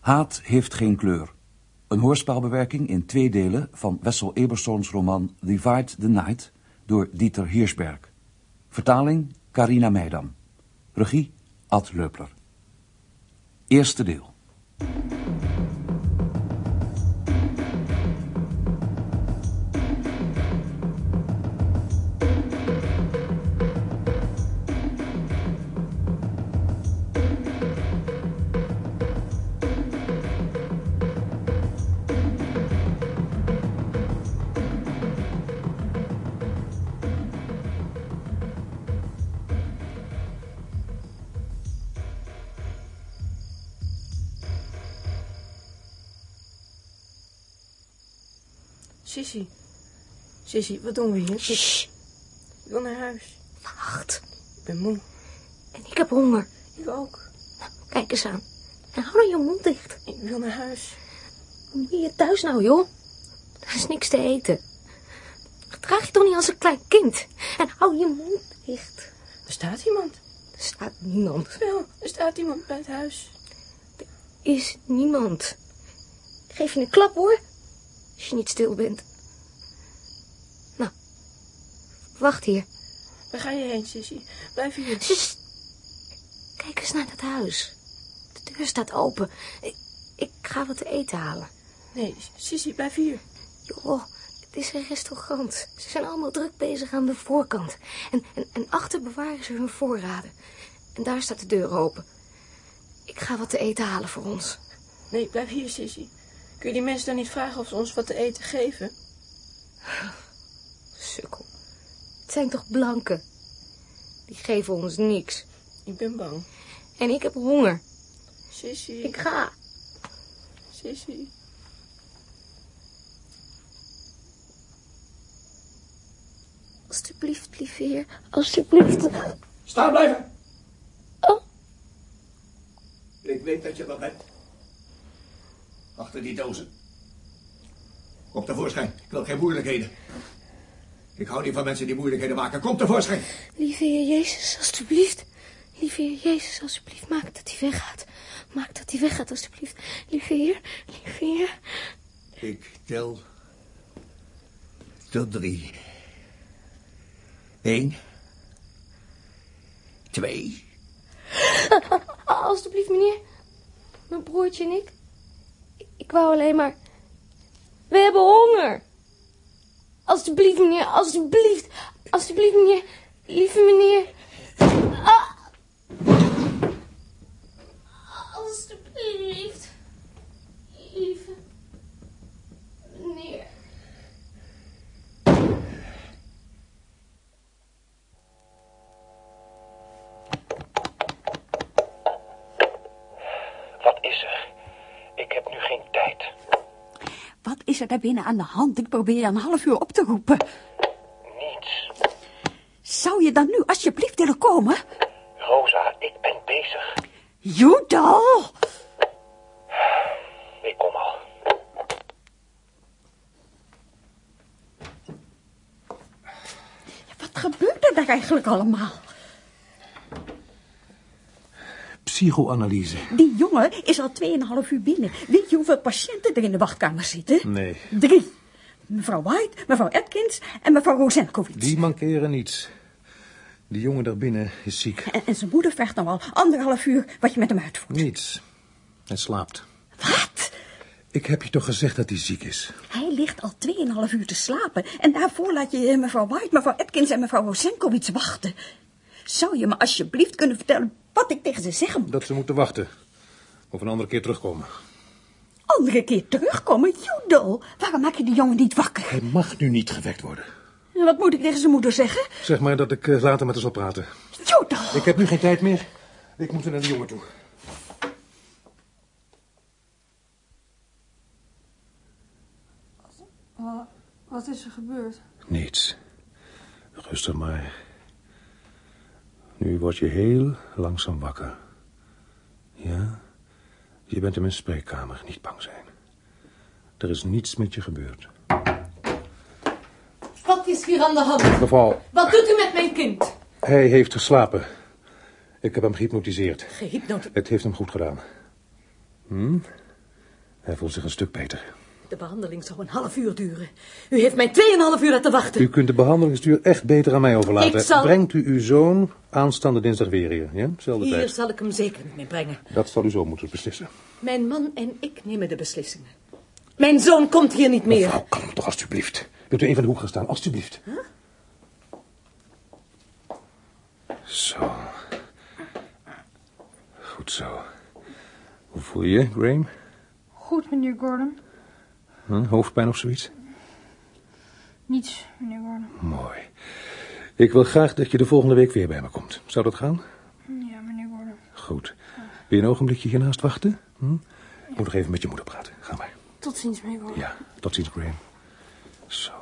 Haat heeft geen kleur. Een hoorspelbewerking in twee delen van Wessel Ebersoons roman Divide the Night door Dieter Hirschberg. Vertaling Carina Meidam. Regie Ad Leupler. Eerste deel. Wat doen we hier? Shh, Ik wil naar huis. wacht. Ik ben moe. En ik heb honger. Ik ook. Nou, kijk eens aan. En hou dan je mond dicht. Ik wil naar huis. Hoe moet je thuis nou, joh? Er is niks te eten. Gedraag je toch niet als een klein kind. En hou je mond dicht. Er staat iemand. Er staat niemand. Wel, er staat iemand bij het huis. Is niemand. Ik geef je een klap, hoor. Als je niet stil bent. Nou, wacht hier. Waar ga je heen, Sissy? Blijf hier. Kijk eens naar dat huis. De deur staat open. Ik, ik ga wat te eten halen. Nee, Sissy, blijf hier. Joh, het is een restaurant. Ze zijn allemaal druk bezig aan de voorkant. En, en, en achter bewaren ze hun voorraden. En daar staat de deur open. Ik ga wat te eten halen voor ons. Nee, blijf hier, Sissy. Kun je die mensen dan niet vragen of ze ons wat te eten geven? Sukkel. Het zijn toch blanken? Die geven ons niks. Ik ben bang. En ik heb honger. Sissy. Ik ga. Sissy. Alsjeblieft, lieve heer. Alsjeblieft. Staan blijven! Oh. Ik weet dat je er bent. Achter die dozen. Kom tevoorschijn. Ik wil geen moeilijkheden. Ik hou niet van mensen die moeilijkheden maken. Kom tevoorschijn. Lieve heer Jezus, alsjeblieft. Lieve heer Jezus, alsjeblieft. Maak dat hij weggaat. Maak dat hij weggaat, alsjeblieft. Lieve heer, lieve heer. Ik tel... Tot drie. Eén. Twee. Alsjeblieft, meneer. Mijn broertje en ik. Ik wou alleen maar... We hebben honger. Alsjeblieft, meneer. Alsjeblieft. Alsjeblieft, meneer. Lieve meneer. Ah. Alsjeblieft. Lieve meneer. Wat is er? Ik heb nu geen tijd. Wat is er daar binnen aan de hand? Ik probeer je een half uur op te roepen. Niets. Zou je dan nu alsjeblieft willen komen? Rosa, ik ben bezig. Judal! Ik kom al. Wat gebeurt er daar eigenlijk allemaal? Psychoanalyse. Die jongen is al 2,5 uur binnen. Weet je hoeveel patiënten er in de wachtkamer zitten? Nee, Drie. Mevrouw White, mevrouw Atkins en mevrouw Rosenkovic. die mankeren niets. Die jongen daar binnen is ziek. En, en zijn moeder vraagt nou al anderhalf uur wat je met hem uitvoert. Niets. Hij slaapt. Wat? Ik heb je toch gezegd dat hij ziek is? Hij ligt al 2,5 uur te slapen. En daarvoor laat je eh, mevrouw White, mevrouw Atkins en mevrouw Rosenkovic wachten. Zou je me alsjeblieft kunnen vertellen wat ik tegen ze zeggen moet? Dat ze moeten wachten. Of een andere keer terugkomen. Andere keer terugkomen? Judel, waarom maak je die jongen niet wakker? Hij mag nu niet gewekt worden. En Wat moet ik tegen zijn moeder zeggen? Zeg maar dat ik eh, later met haar zal praten. Judel! Ik heb nu geen tijd meer. Ik moet naar de jongen toe. Wat is er gebeurd? Niets. Rustig maar. Nu word je heel langzaam wakker. Ja? Je bent in mijn spreekkamer. Niet bang zijn. Er is niets met je gebeurd. Wat is hier aan de hand? Mevrouw, Wat doet u met mijn kind? hij heeft geslapen. Ik heb hem gehypnotiseerd. Gehypnotiseerd. Het heeft hem goed gedaan. Hm? Hij voelt zich een stuk beter. De behandeling zou een half uur duren. U heeft mij tweeënhalf uur laten wachten. U kunt de behandelingsduur echt beter aan mij overlaten. Ik zal- Brengt u uw zoon aanstaande dinsdag weer hier, ja? Zelfde Hier tijd. zal ik hem zeker niet mee brengen. Dat zal u zo moeten beslissen. Mijn man en ik nemen de beslissingen. Mijn zoon komt hier niet meer. Mevrouw, kalm toch alstublieft. Wilt u even in de hoek gaan staan, alstublieft. Zo. Goed zo. Hoe voel je je, Graham? Goed, meneer Gordon. Hm, hoofdpijn of zoiets? Niets, meneer Gordon. Mooi. Ik wil graag dat je de volgende week weer bij me komt. Zou dat gaan? Ja, meneer Gordon. Goed. Wil je een ogenblikje hiernaast wachten? Hm? Ik moet nog even met je moeder praten. Ga maar. Tot ziens, meneer Gordon. Ja, tot ziens, Graham. Zo.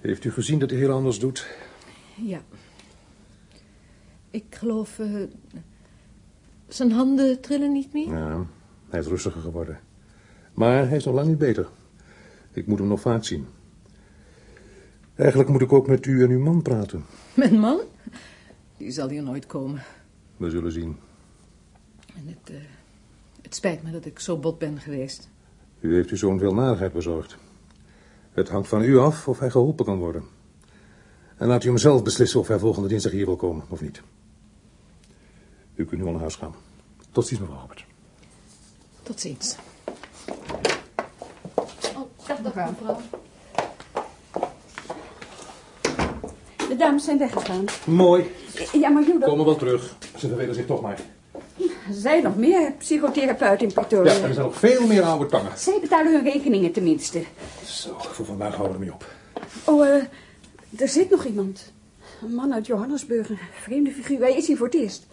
Heeft u gezien dat hij heel anders doet? Ja. Ik geloof... eh, zijn handen trillen niet meer? Ja, hij is rustiger geworden. Maar hij is nog lang niet beter. Ik moet hem nog vaak zien. Eigenlijk moet ik ook met u en uw man praten. Mijn man? Die zal hier nooit komen. We zullen zien. En het, eh, het spijt me dat ik zo bot ben geweest. U heeft uw zoon veel narigheid bezorgd. Het hangt van u af of hij geholpen kan worden. En laat u hem zelf beslissen of hij volgende dinsdag hier wil komen of niet. U kunt nu al naar huis gaan. Tot ziens, mevrouw Robert. Tot ziens. Oh, dag, dag, mevrouw. De dames zijn weggegaan. Mooi. Ja, maar Judith, Komen wel terug. Ze vervelen zich toch maar. Er zijn nog meer psychotherapeuten in Pretoria. Ja, er zijn nog veel meer oude tangen. Zij betalen hun rekeningen tenminste. Zo, voor vandaag houden we ermee op. Oh, eh, er zit nog iemand. Een man uit Johannesburg, een vreemde figuur. Hij is hier voor het eerst.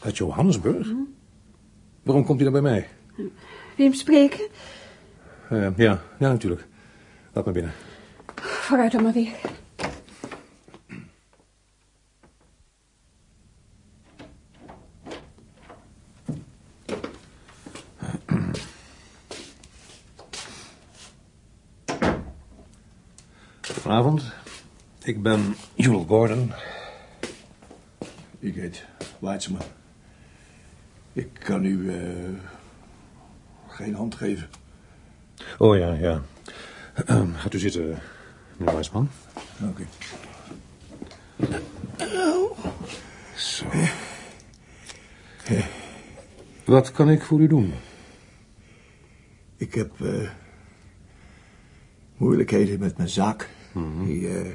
Uit Johannesburg? Waarom komt hij dan bij mij? Wil je hem spreken? Eh, ja, ja, natuurlijk. Laat maar binnen. Vooruit dan maar weer. Goedenavond. Ik ben Jules Gordon. Ik heet Weidsman. Ik kan u eh, geen hand geven. Oh ja, ja. Ehm, gaat u zitten, meneer Weisman. Oké. Zo. Wat kan ik voor u doen? Ik heb eh, moeilijkheden met mijn zaak. die, eh,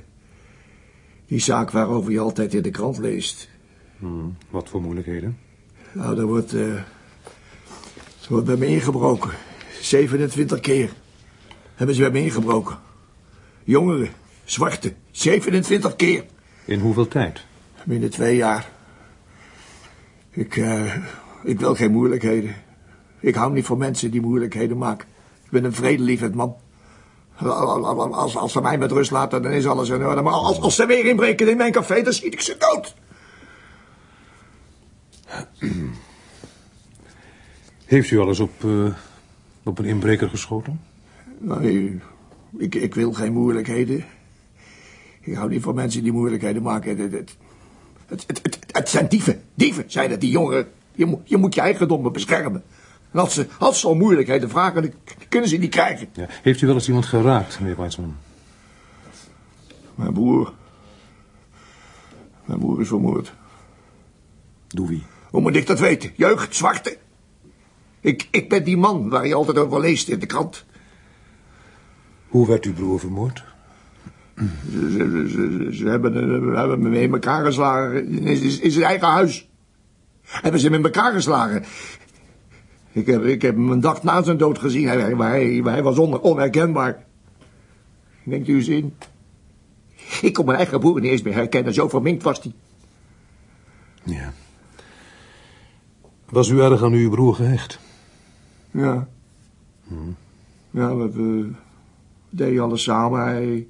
die zaak waarover je altijd in de krant leest. Hmm, wat voor moeilijkheden? Nou, daar wordt, er wordt bij me ingebroken. 27 keer hebben ze bij me ingebroken. Jongeren, zwarte, 27 keer. In hoeveel tijd? Binnen twee jaar. Ik, eh, ik wil geen moeilijkheden. Ik hou niet van mensen die moeilijkheden maken. Ik ben een vredelievend man. Als, als ze mij met rust laten, dan is alles in orde. Maar als, als ze weer inbreken in mijn café, dan schiet ik ze dood. Heeft u al eens op, eh, op een inbreker geschoten? Nee, ik, ik wil geen moeilijkheden. Ik hou niet van mensen die moeilijkheden maken. Het, het, het, het, het, het zijn dieven. Dieven zijn het, die jongeren. Je, moet- je moet je eigendommen beschermen. En als ze, als ze om moeilijkheden vragen, dan kunnen ze die krijgen. Ja. Heeft u wel eens iemand geraakt, meneer Weisman? Mijn broer. Mijn broer is vermoord. Doe wie? Hoe moet ik dat weten? Jeugd, zwarte. Ik, ik ben die man waar je altijd over leest in de krant. Hoe werd uw broer vermoord? Ze, ze, ze, ze hebben, hebben me in elkaar geslagen in, in- in zijn eigen huis. Hebben ze hem in elkaar geslagen. Ik heb, ik heb hem een dag na zijn dood gezien. Hij, hij, hij, hij was on, onherkenbaar. Denkt u eens in? Ik kon mijn eigen broer niet eens meer herkennen. Zo verminkt was hij. Ja. Was u erg aan uw broer gehecht? Ja. Ja, we, we deden alles samen. Hij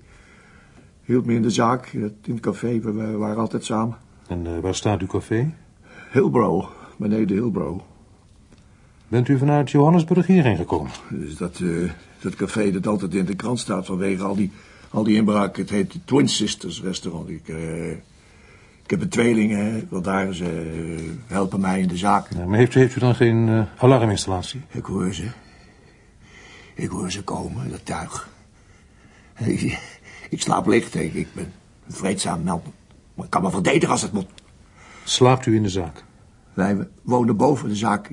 hield me in de zaak, in het in het café. We, we waren altijd samen. En eh, waar staat uw café? Hillbro, beneden Hillbro. Bent u vanuit Johannesburg hierheen gekomen? Dus dat, eh, dat café dat altijd in de krant staat vanwege al die, Al die inbraken, het heet de Twin Sisters restaurant. Ik, eh, ik heb een tweeling, hè. Want daar ze eh, helpen mij in de zaak. Ja, maar heeft u, heeft u dan geen alarminstallatie? Ik hoor ze. Ik hoor ze komen, dat tuig. Ik, ik slaap licht, ik, ik ben een vreedzaam man. Maar ik kan me verdedigen als het moet. Slaapt u in de zaak? Wij wonen boven de zaak.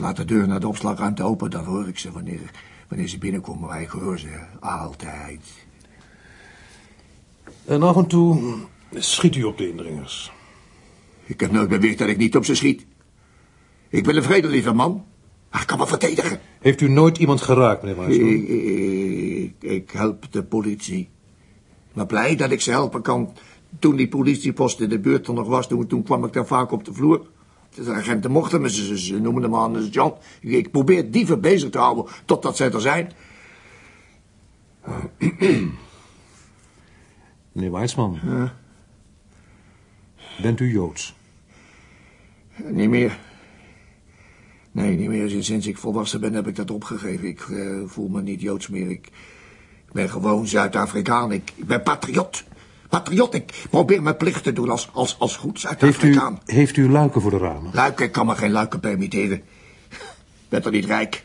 Laat de deur naar de opslagruimte open, dan hoor ik ze wanneer, wanneer ze binnenkomen. Maar ik hoor ze altijd. En af en toe schiet u op de indringers. Ik heb nooit beweerd dat ik niet op ze schiet. Ik ben een vredelievend man. Maar ik kan me verdedigen. Heeft u nooit iemand geraakt, meneer Waarsman? Ik, ik, ik help de politie. Maar blij dat ik ze helpen kan. Toen die politiepost in de buurt er nog was, toen, toen kwam ik daar vaak op de vloer. De agenten mochten me, ze, ze, noemden me anders Jan. Ik, ik probeer dieven bezig te houden totdat zij er zijn. Meneer Weidsman. Bent u Joods? Niet meer. Nee, niet meer. Sinds- ik volwassen ben heb ik dat opgegeven. Ik eh, voel me niet Joods meer. Ik, ik ben gewoon Zuid-Afrikaan. Ik, ik ben patriot. Patriot. Ik probeer mijn plicht te doen als, als, als goed Heeft u, Zuid-Afrikaan. heeft u luiken voor de ramen? Luiken, ik kan me geen luiken permitteren. Ik ben toch niet rijk.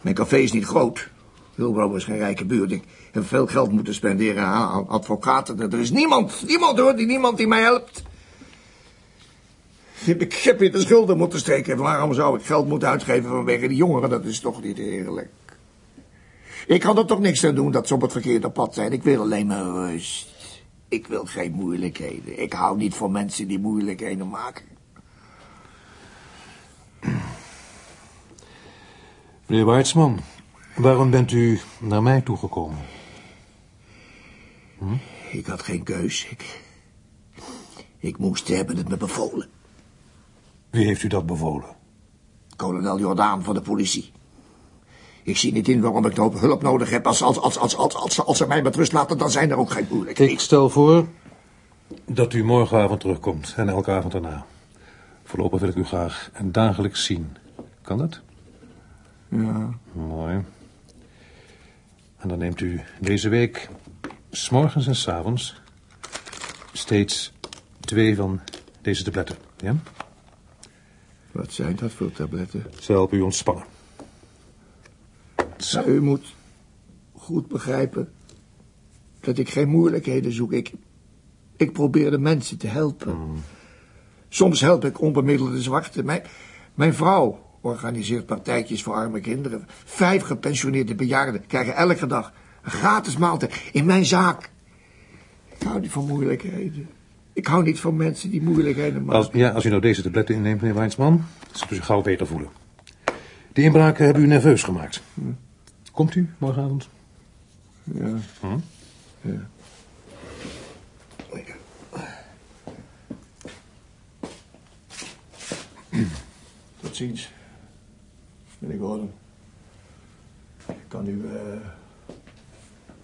Mijn café is niet groot. Wilbro is geen rijke buurt. Ik heb veel geld moeten spenderen aan advocaten. Er is niemand, niemand hoor, die, niemand die mij helpt. Ik heb in de schulden moeten steken. Waarom zou ik geld moeten uitgeven vanwege die jongeren? Dat is toch niet eerlijk. Ik kan er toch niks aan doen dat ze op het verkeerde pad zijn. Ik wil alleen maar rust. Ik wil geen moeilijkheden. Ik hou niet van mensen die moeilijkheden maken. Meneer Weidsman, waarom bent u naar mij toegekomen? Ik had geen keus. Ik, ik moest hebben het me bevolen. Wie heeft u dat bevolen? Kolonel Jordaan van de politie. Ik zie niet in waarom ik nog hulp nodig heb. Als, als, als, als, als, als, als ze mij met rust laten, dan zijn er ook geen moeilijkheden. Ik stel voor dat u morgenavond terugkomt en elke avond daarna. Voorlopig wil ik u graag dagelijks zien. Kan dat? Ja. Mooi. En dan neemt u deze week, s'morgens en s'avonds, steeds twee van deze tabletten. Ja? Wat zijn dat voor tabletten? Ze helpen u ontspannen. Zo. U moet goed begrijpen dat ik geen moeilijkheden zoek. Ik, ik probeer de mensen te helpen. Soms help ik onbemiddelde zwarten. Mijn, mijn vrouw organiseert partijtjes voor arme kinderen. Vijf gepensioneerde bejaarden krijgen elke dag een gratis maaltijd in mijn zaak. Ik hou niet van moeilijkheden. Ik hou niet van mensen die moeilijkheden maken. Als, ja, als u nou deze tabletten inneemt, meneer Weinsman, zult u zich gauw beter voelen. De inbraken hebben u nerveus gemaakt. Komt u morgenavond? Ja. Hm? Ja. Tot ziens, meneer Gordon. Ik kan u eh,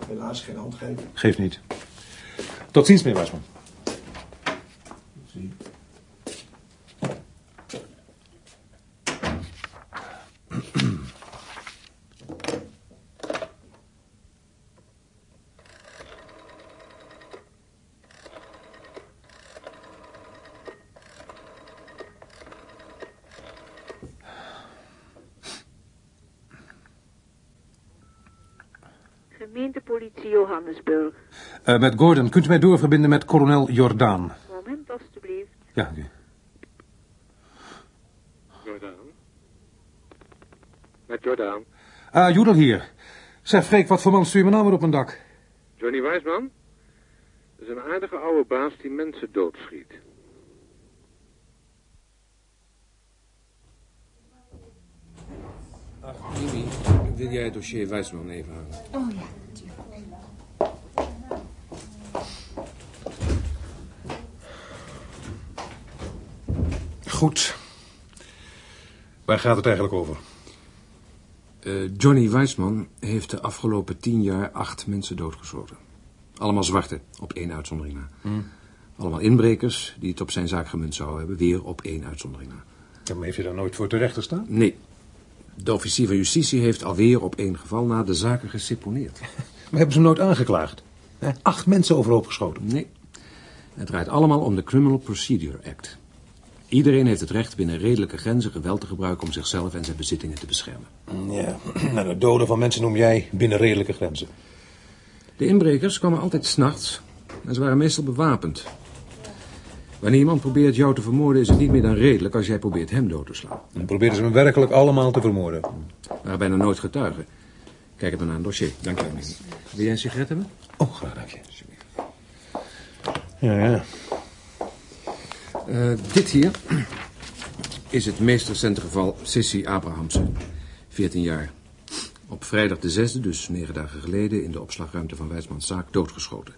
helaas geen hand geven. Geeft niet. Tot ziens, meneer Weinsman. Tot ziens. Gemeentepolitie Johannesburg. Eh, met Gordon, kunt u mij doorverbinden met kolonel Jordaan? Moment alstublieft. Ja, oké. Jordaan? Met Jordaan. Ah, Joedel hier. Zeg, Freek, wat voor man stuur je me nou weer op mijn dak? Johnny Wijsman? Dat is een aardige oude baas die mensen doodschiet. Mimi, wil jij het dossier Wijsman even halen? Oh ja. Goed. Waar gaat het eigenlijk over? Eh, Johnny Wijsman heeft de afgelopen tien jaar acht mensen doodgeschoten. Allemaal zwarte, op één uitzondering na. Hmm. Allemaal inbrekers die het op zijn zaak gemunt zouden hebben, weer op één uitzondering na. Ja, maar heeft je daar nooit voor terecht gestaan? Nee. De officier van justitie heeft alweer op één geval na de zaken geseponeerd. Maar hebben ze hem nooit aangeklaagd? Hè? Acht mensen overhoop geschoten. Nee. Het draait allemaal om de Criminal Procedure Act. Iedereen heeft het recht binnen redelijke grenzen geweld te gebruiken om zichzelf en zijn bezittingen te beschermen. Ja, nou, de doden van mensen noem jij binnen redelijke grenzen. De inbrekers kwamen altijd s'nachts en ze waren meestal bewapend. Wanneer iemand probeert jou te vermoorden is het niet meer dan redelijk als jij probeert hem dood te slaan. En probeerden ze hem werkelijk allemaal te vermoorden. Er bijna nooit getuigen. Kijk het naar een dossier. Dank je wel. Wil jij een sigaret hebben? Oh, graag, dank je. Ja, ja. Eh, dit hier is het meest recente geval Sissy Abrahamsen. 14 jaar. Op vrijdag de 6e, dus negen dagen geleden, in de opslagruimte van Wijsmans zaak doodgeschoten.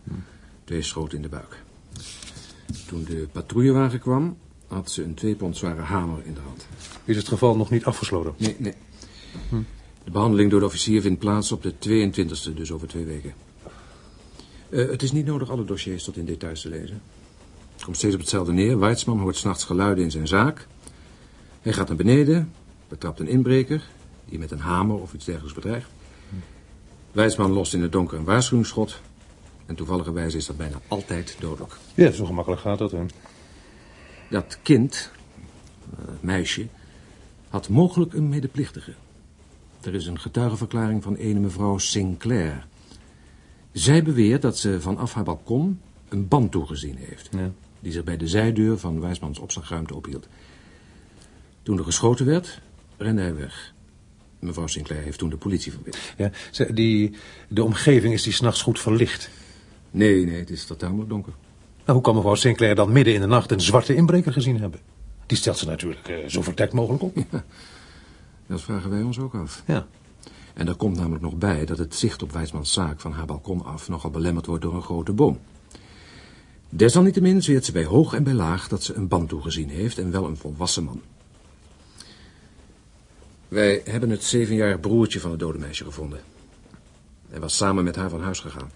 Twee schoten in de buik. Toen de patrouillewagen kwam, had ze een twee pond zware hamer in de hand. Is het geval nog niet afgesloten? Nee, nee. De behandeling door de officier vindt plaats op de 22e, dus over twee weken. Eh, het is niet nodig alle dossiers tot in details te lezen. Het komt steeds op hetzelfde neer. Weidsman hoort s'nachts geluiden in zijn zaak. Hij gaat naar beneden, betrapt een inbreker... die met een hamer of iets dergelijks bedreigt. Weidsman lost in het donker een waarschuwingsschot... en toevalligerwijze is dat bijna altijd dodelijk. Ja, zo gemakkelijk gaat dat, hè. Dat kind, eh, het meisje, had mogelijk een medeplichtige. Er is een getuigenverklaring van ene mevrouw Sinclair. Zij beweert dat ze vanaf haar balkon een band toegezien heeft... Ja. Die zich bij de zijdeur van Wijsmans opslagruimte ophield. Toen er geschoten werd, rende hij weg. Mevrouw Sinclair heeft toen de politie verwittigd. Ja, die, de omgeving is die s'nachts goed verlicht. Nee, nee, het is totaal donker. Nou, hoe kan mevrouw Sinclair dan midden in de nacht een zwarte inbreker gezien hebben? Die stelt ze natuurlijk eh, zo verdekt mogelijk op. Dat vragen wij ons ook af. Ja. En er komt namelijk nog bij dat het zicht op Wijsmans zaak van haar balkon af nogal belemmerd wordt door een grote boom. Desalniettemin zweert ze bij hoog en bij laag dat ze een band toegezien heeft en wel een volwassen man. Wij hebben het zevenjarig broertje van het dode meisje gevonden. Hij was samen met haar van huis gegaan.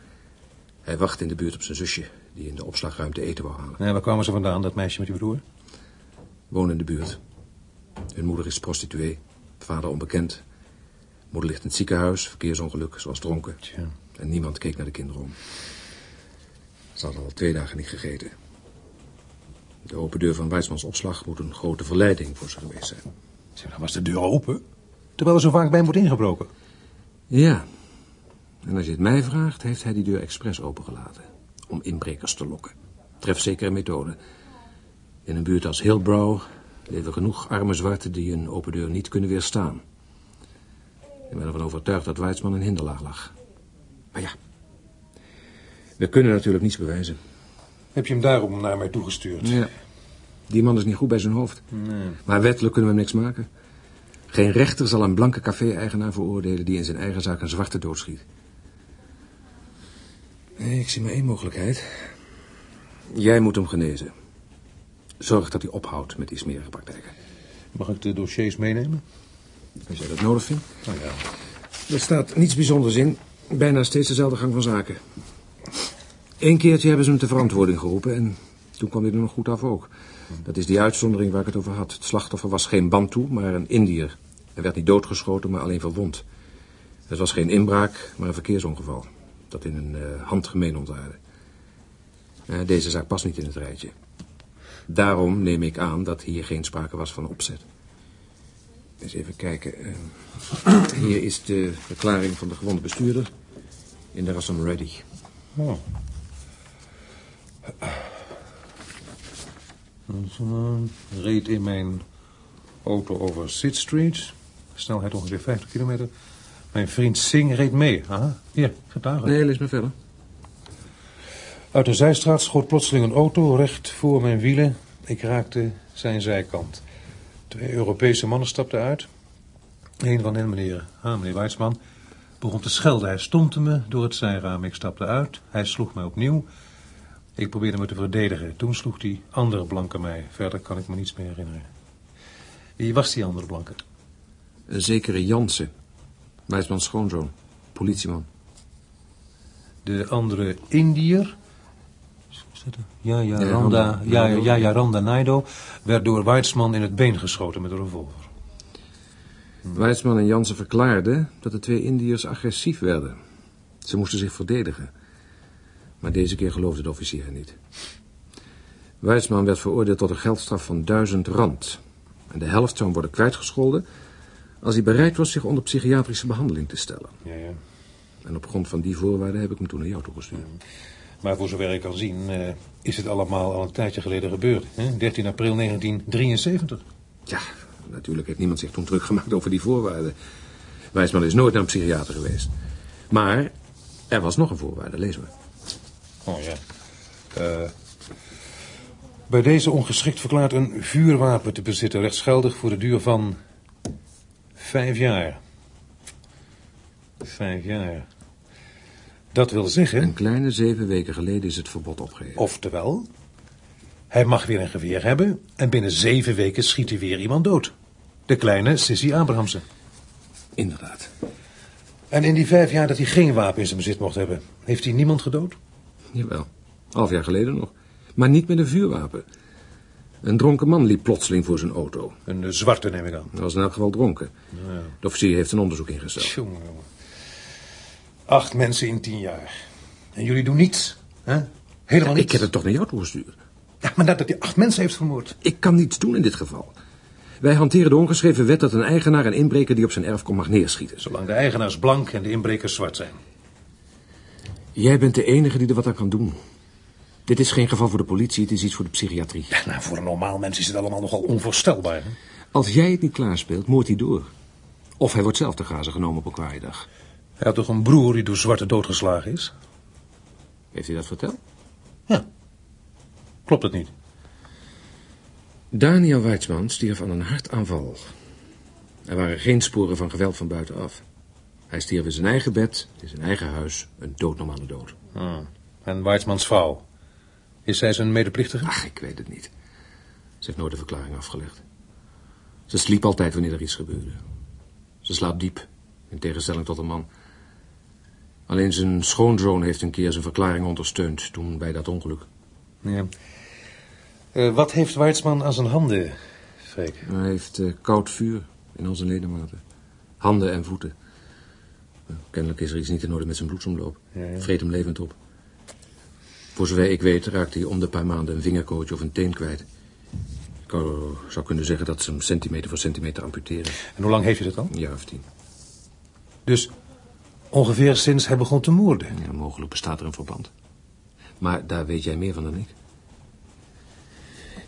Hij wacht in de buurt op zijn zusje, die in de opslagruimte eten wou halen. Ja, waar kwamen ze vandaan, dat meisje met die broer? Wonen in de buurt. Hun moeder is prostituee, vader onbekend. Moeder ligt in het ziekenhuis, verkeersongeluk, ze was dronken. Tja. En niemand keek naar de kinderen om. Ze hadden al twee dagen niet gegeten. De open deur van Weizmans opslag moet een grote verleiding voor ze geweest zijn. Zeg, dan was de deur open. Terwijl er zo vaak bij hem wordt ingebroken. Ja. En als je het mij vraagt, heeft hij die deur expres opengelaten. Om inbrekers te lokken. Trefzekere methode. In een buurt als Hillbrow leven genoeg arme zwarten die een open deur niet kunnen weerstaan. Ik ben ervan overtuigd dat Weidsman een hinderlaag lag. Maar ja, we kunnen natuurlijk niets bewijzen. Heb je hem daarom naar mij toegestuurd? Ja, die man is niet goed bij zijn hoofd. Nee. Maar wettelijk kunnen we hem niks maken. Geen rechter zal een blanke café-eigenaar veroordelen die in zijn eigen zaak een zwarte doodschiet. Nee, ik zie maar één mogelijkheid. Jij moet hem genezen. Zorg dat hij ophoudt met die smerige praktijken. Mag ik de dossiers meenemen? Als jij dat nodig vindt. Nou ja. Er staat niets bijzonders in. Bijna steeds dezelfde gang van zaken. Eén keertje hebben ze hem ter verantwoording geroepen en toen kwam hij er nog goed af ook. Dat is die uitzondering waar ik het over had. Het slachtoffer was geen Bantu, maar een Indiër. Hij werd niet doodgeschoten, maar alleen verwond. Het was geen inbraak, maar een verkeersongeval. Dat in een eh, handgemeen ontaarde. Eh, deze zaak past niet in het rijtje. Daarom neem ik aan dat hier geen sprake was van opzet. Eens even kijken. eh, hier is de verklaring van de gewonde bestuurder. In de Rassam Ready. Oh. Reed in mijn auto over Sid Street. Snelheid ongeveer 50 kilometer. Mijn vriend Singh reed mee. Aha, hier, getuige. Nee, lees maar verder. Uit de zijstraat schoot plotseling een auto recht voor mijn wielen. Ik raakte zijn zijkant. Twee Europese mannen stapten uit. Een van hen, meneer, ah, meneer Weidsman, begon te schelden. Hij stompte me door het zijraam. Ik stapte uit. Hij sloeg mij opnieuw. Ik probeerde me te verdedigen. Toen sloeg die andere blanke mij. Verder kan ik me niets meer herinneren. Wie was die andere blanke? Een zekere Jansen. Wijsmans schoonzoon. Politieman. De andere Indiër? Is dat er? Ja, ja, Randa, ja, ja, ja, ja, Randa Naido werd door Weidsman in het been geschoten met een revolver. Wijsman en Jansen verklaarden dat de twee Indiërs agressief werden. Ze moesten zich verdedigen. Maar deze keer geloofde de officier niet. Weizmann werd veroordeeld tot een geldstraf van duizend rand. En de helft zou hem worden kwijtgescholden... als hij bereid was zich onder psychiatrische behandeling te stellen. Ja, ja. En op grond van die voorwaarden heb ik hem toen naar jou toegestuurd. Maar voor zover ik kan zien, eh, is het allemaal al een tijdje geleden gebeurd. Hè? 13 april 1973. Ja, natuurlijk heeft niemand zich toen druk gemaakt over die voorwaarden. Wijsman is nooit naar een psychiater geweest. Maar er was nog een voorwaarde, lees maar. Oh ja. Eh, bij deze ongeschikt verklaart een vuurwapen te bezitten rechtsgeldig voor de duur van vijf jaar. Vijf jaar. Dat wil zeggen... Een kleine zeven weken geleden is het verbod opgeheven. Oftewel, hij mag weer een geweer hebben en binnen zeven weken schiet hij weer iemand dood. De kleine Sissy Abrahamsen. Inderdaad. En in die vijf jaar dat hij geen wapen in zijn bezit mocht hebben, heeft hij niemand gedood? Jawel, half jaar geleden nog. Maar niet met een vuurwapen. Een dronken man liep plotseling voor zijn auto. Een eh, zwarte neem ik aan. Hij was in elk geval dronken. Ja. De officier heeft een onderzoek ingesteld. Jongen, jongen. Acht mensen in tien jaar. En jullie doen niets, hè? Helemaal Ja, niets. ik heb het toch naar jou toegestuurd. Ja, maar nadat hij acht mensen heeft vermoord. Ik kan niets doen in dit geval. Wij hanteren de ongeschreven wet dat een eigenaar een inbreker die op zijn erf komt mag neerschieten. Zolang de eigenaars blank en de inbrekers zwart zijn. Jij bent de enige die er wat aan kan doen. Dit is geen geval voor de politie, het is iets voor de psychiatrie. Ja, nou, voor een normaal mens is het allemaal nogal onvoorstelbaar. Hè? Als jij het niet klaarspeelt, moordt hij door. Of hij wordt zelf te grazen genomen op een kwaaie dag. Hij had toch een broer die door zwarte doodgeslagen is? Heeft hij dat verteld? Klopt het niet? Daniel Weitzman stierf aan een hartaanval. Er waren geen sporen van geweld van buitenaf. Hij stierf in zijn eigen bed, in zijn eigen huis, een doodnormale dood. Ah. En Weidsmans vrouw? Is zij zijn medeplichtige? Ach, ik weet het niet. Ze heeft nooit een verklaring afgelegd. Ze sliep altijd wanneer er iets gebeurde. Ze slaapt diep, in tegenstelling tot een man. Alleen zijn schoonzoon heeft een keer zijn verklaring ondersteund toen bij dat ongeluk. Ja. Eh, wat heeft Weidsman aan zijn handen, Freek? Hij heeft eh, koud vuur in al zijn ledematen. Handen en voeten. Eh, Kennelijk is er iets niet in orde met zijn bloedsomloop. Ja, ja. Vreet hem levend op. Voor zover ik weet raakt hij om de paar maanden een vingerkootje of een teen kwijt. Ik zou, zou kunnen zeggen dat ze hem centimeter voor centimeter amputeren. En hoe lang heeft hij dat al? Een jaar of tien. Dus ongeveer sinds hij begon te moorden. Ja, mogelijk bestaat er een verband. Maar daar weet jij meer van dan ik.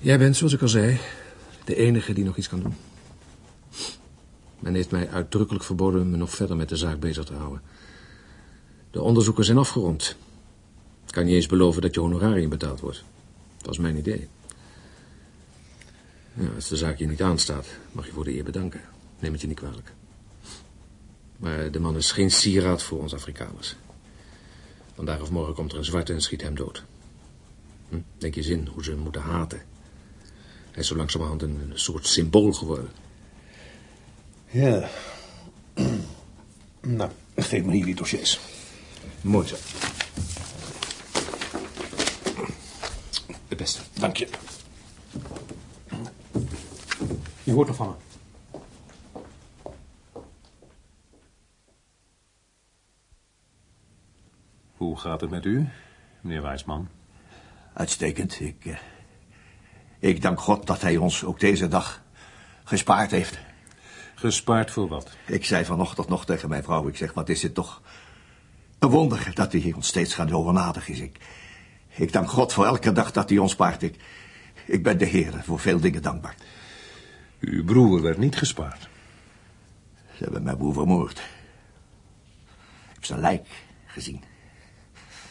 Jij bent, zoals ik al zei, de enige die nog iets kan doen. Men heeft mij uitdrukkelijk verboden me nog verder met de zaak bezig te houden. De onderzoeken zijn afgerond. Ik kan niet eens beloven dat je honorarium betaald wordt. Dat was mijn idee. Als de zaak je niet aanstaat, mag je voor de eer bedanken. Neem het je niet kwalijk. Maar de man is geen sieraad voor ons Afrikaners. Vandaag of morgen komt er een zwarte en schiet hem dood. Hm? Denk je zin hoe ze hem moeten haten. Hij is zo langzamerhand een, een soort symbool geworden. Ja. nou, geef me hier die dossiers. Mooi zo. Het beste. Dank je. Je hoort nog van me. Hoe gaat het met u, meneer Wijsman? Uitstekend. Ik, eh, ik dank God dat hij ons ook deze dag gespaard heeft. Gespaard voor wat? Ik zei vanochtend nog tegen mijn vrouw, ik zeg, wat is het toch een wonder dat hij ons steeds gaat overnadig is. Ik, ik dank God voor elke dag dat hij ons spaart. Ik, ik ben de Heer voor veel dingen dankbaar. Uw broer werd niet gespaard. Ze hebben mijn broer vermoord. Ik heb zijn lijk gezien.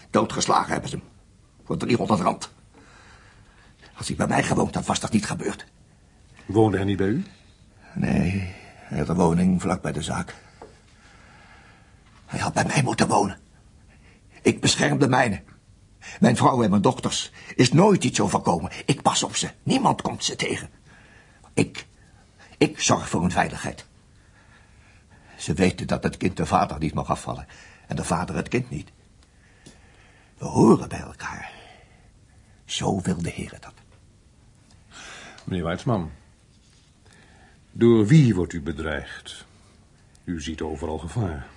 Doodgeslagen hebben ze hem. Voor 300 rand. Als hij bij mij gewoond had, was dat niet gebeurd. Woonde hij niet bij u? Nee, hij had een woning vlak bij de zaak. Hij had bij mij moeten wonen. Ik bescherm de mijne. Mijn vrouw en mijn dochters is nooit iets overkomen. Ik pas op ze. Niemand komt ze tegen. Ik, ik zorg voor hun veiligheid. Ze weten dat het kind de vader niet mag afvallen. En de vader het kind niet. We horen bij elkaar. Zo wil de Heer dat. Meneer Weidsman. Door wie wordt u bedreigd? U ziet overal gevaar.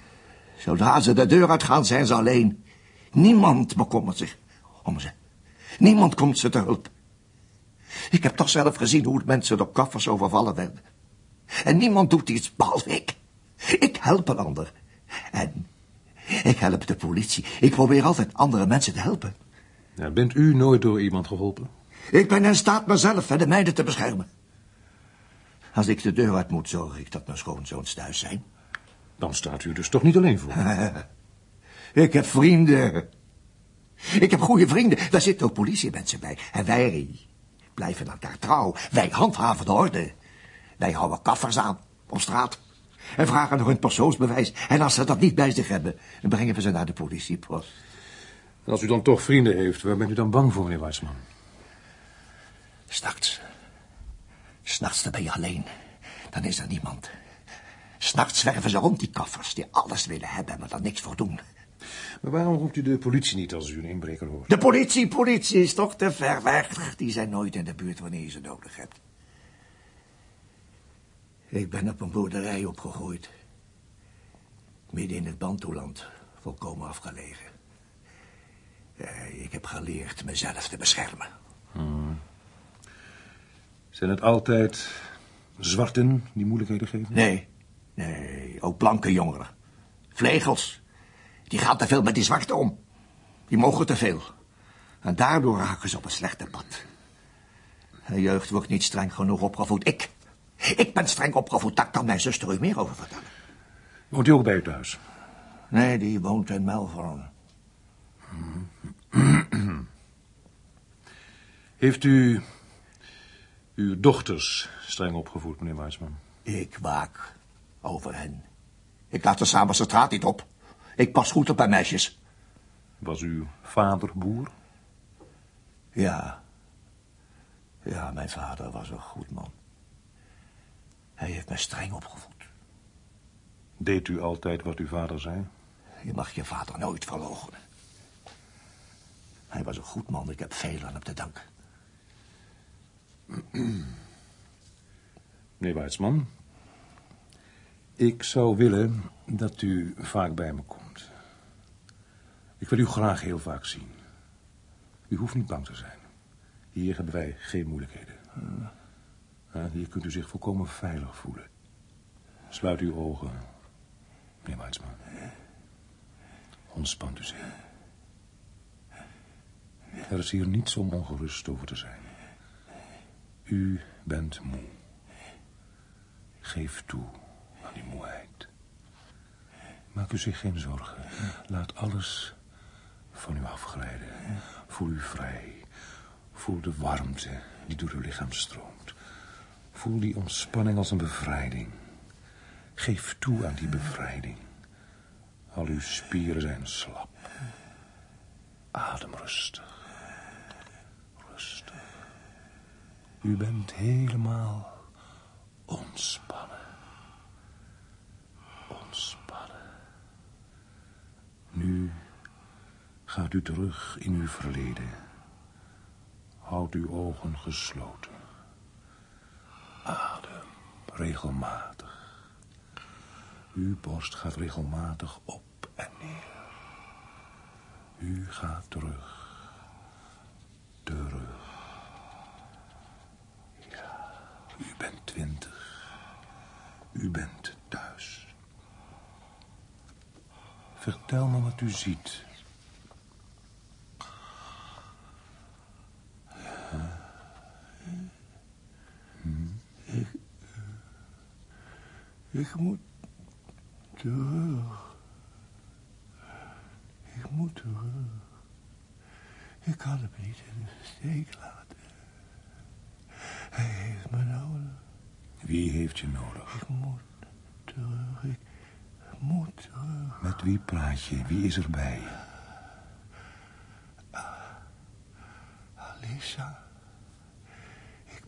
Zodra ze de deur uitgaan, zijn ze alleen. Niemand bekommert zich om ze. Niemand komt ze te hulp. Ik heb toch zelf gezien hoe mensen door kaffers overvallen werden. En niemand doet iets, behalve ik. Ik help een ander. En ik help de politie. Ik probeer altijd andere mensen te helpen. Ja, bent u nooit door iemand geholpen? Ik ben in staat mezelf en de mijnen te beschermen. Als ik de deur uit moet, zorg ik dat mijn schoonzoons thuis zijn. Dan staat u dus toch niet alleen voor? ik heb vrienden. Ik heb goede vrienden. Daar zitten ook politiemensen bij. En wij blijven elkaar trouw. Wij handhaven de orde. Wij houden kaffers aan op straat. En vragen nog een persoonsbewijs. En als ze dat niet bij zich hebben, dan brengen we ze naar de politiepost. En als u dan toch vrienden heeft, waar bent u dan bang voor, meneer Weisman? S'nachts. S'nachts dan ben je alleen. Dan is er niemand. S'nachts zwerven ze rond die kaffers die alles willen hebben, maar er niks voor doen. Maar waarom roept u de politie niet als u een inbreker hoort? De politie, politie is toch te ver weg. Die zijn nooit in de buurt wanneer je ze nodig hebt. Ik ben op een boerderij opgegroeid. Midden in het Bantoeland, volkomen afgelegen. Eh, Ik heb geleerd mezelf te beschermen. Hmm. Zijn het altijd zwarten die moeilijkheden geven? Nee, nee, ook blanke jongeren. Vlegels. Die gaan te veel met die zwarte om. Die mogen te veel. En daardoor raken ze op een slechte pad. De jeugd wordt niet streng genoeg opgevoed. Ik, ik ben streng opgevoed. Daar kan mijn zuster u meer over vertellen. Woont u ook bij u thuis? Nee, die woont in Melbourne. Heeft u uw dochters streng opgevoed, meneer Weisman? Ik waak over hen. Ik laat de samen de straat niet op. Ik pas goed op bij meisjes. Was uw vader boer? Ja. Ja, mijn vader was een goed man. Hij heeft mij streng opgevoed. Deed u altijd wat uw vader zei? Je mag je vader nooit verloochenen. Hij was een goed man, ik heb veel aan hem te danken. Meneer Weitsman, ik zou willen dat u vaak bij me komt. Ik wil u graag heel vaak zien. U hoeft niet bang te zijn. Hier hebben wij geen moeilijkheden. Hier kunt u zich volkomen veilig voelen. Sluit uw ogen, meneer Weitsman. Ontspant u zich. Er is hier niets om ongerust over te zijn. U bent moe. Geef toe aan die moeheid. Maak u zich geen zorgen. Laat alles van u afglijden. Voel u vrij. Voel de warmte die door uw lichaam stroomt. Voel die ontspanning als een bevrijding. Geef toe aan die bevrijding. Al uw spieren zijn slap. Adem rustig. U bent helemaal ontspannen. Ontspannen. Nu gaat u terug in uw verleden. Houd uw ogen gesloten. Adem regelmatig. Uw borst gaat regelmatig op en neer. U gaat terug. Terug. Ja, u bent twintig. U bent thuis. Vertel me wat u ziet. Ik, ik moet terug. Ik moet terug. Ik kan hem niet in de steek laten. Hij heeft me nodig. Wie heeft je nodig? Ik moet terug. Ik Met wie praat je? Wie is erbij? Alisa. Ik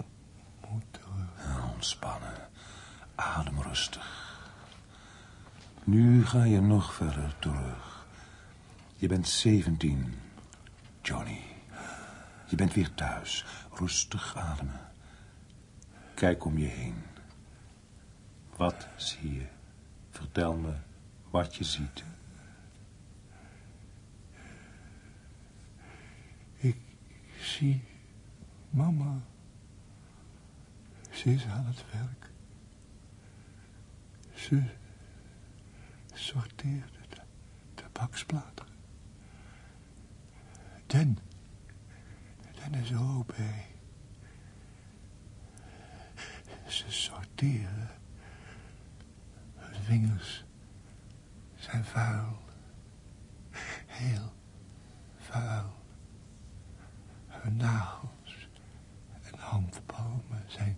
moet Ontspannen. Adem rustig. Nu ga je nog verder terug. Je bent 17, Johnny. Je bent weer thuis. Rustig ademen. Kijk om je heen. Wat zie je? Vertel me wat je ziet. Ik zie mama. Ze is aan het werk. Ze sorteert de tabaksplaten. Den, Den is er ook bij. Ze sorteren hun vingers zijn vuil. Heel vuil. Hun nagels en handpalmen zijn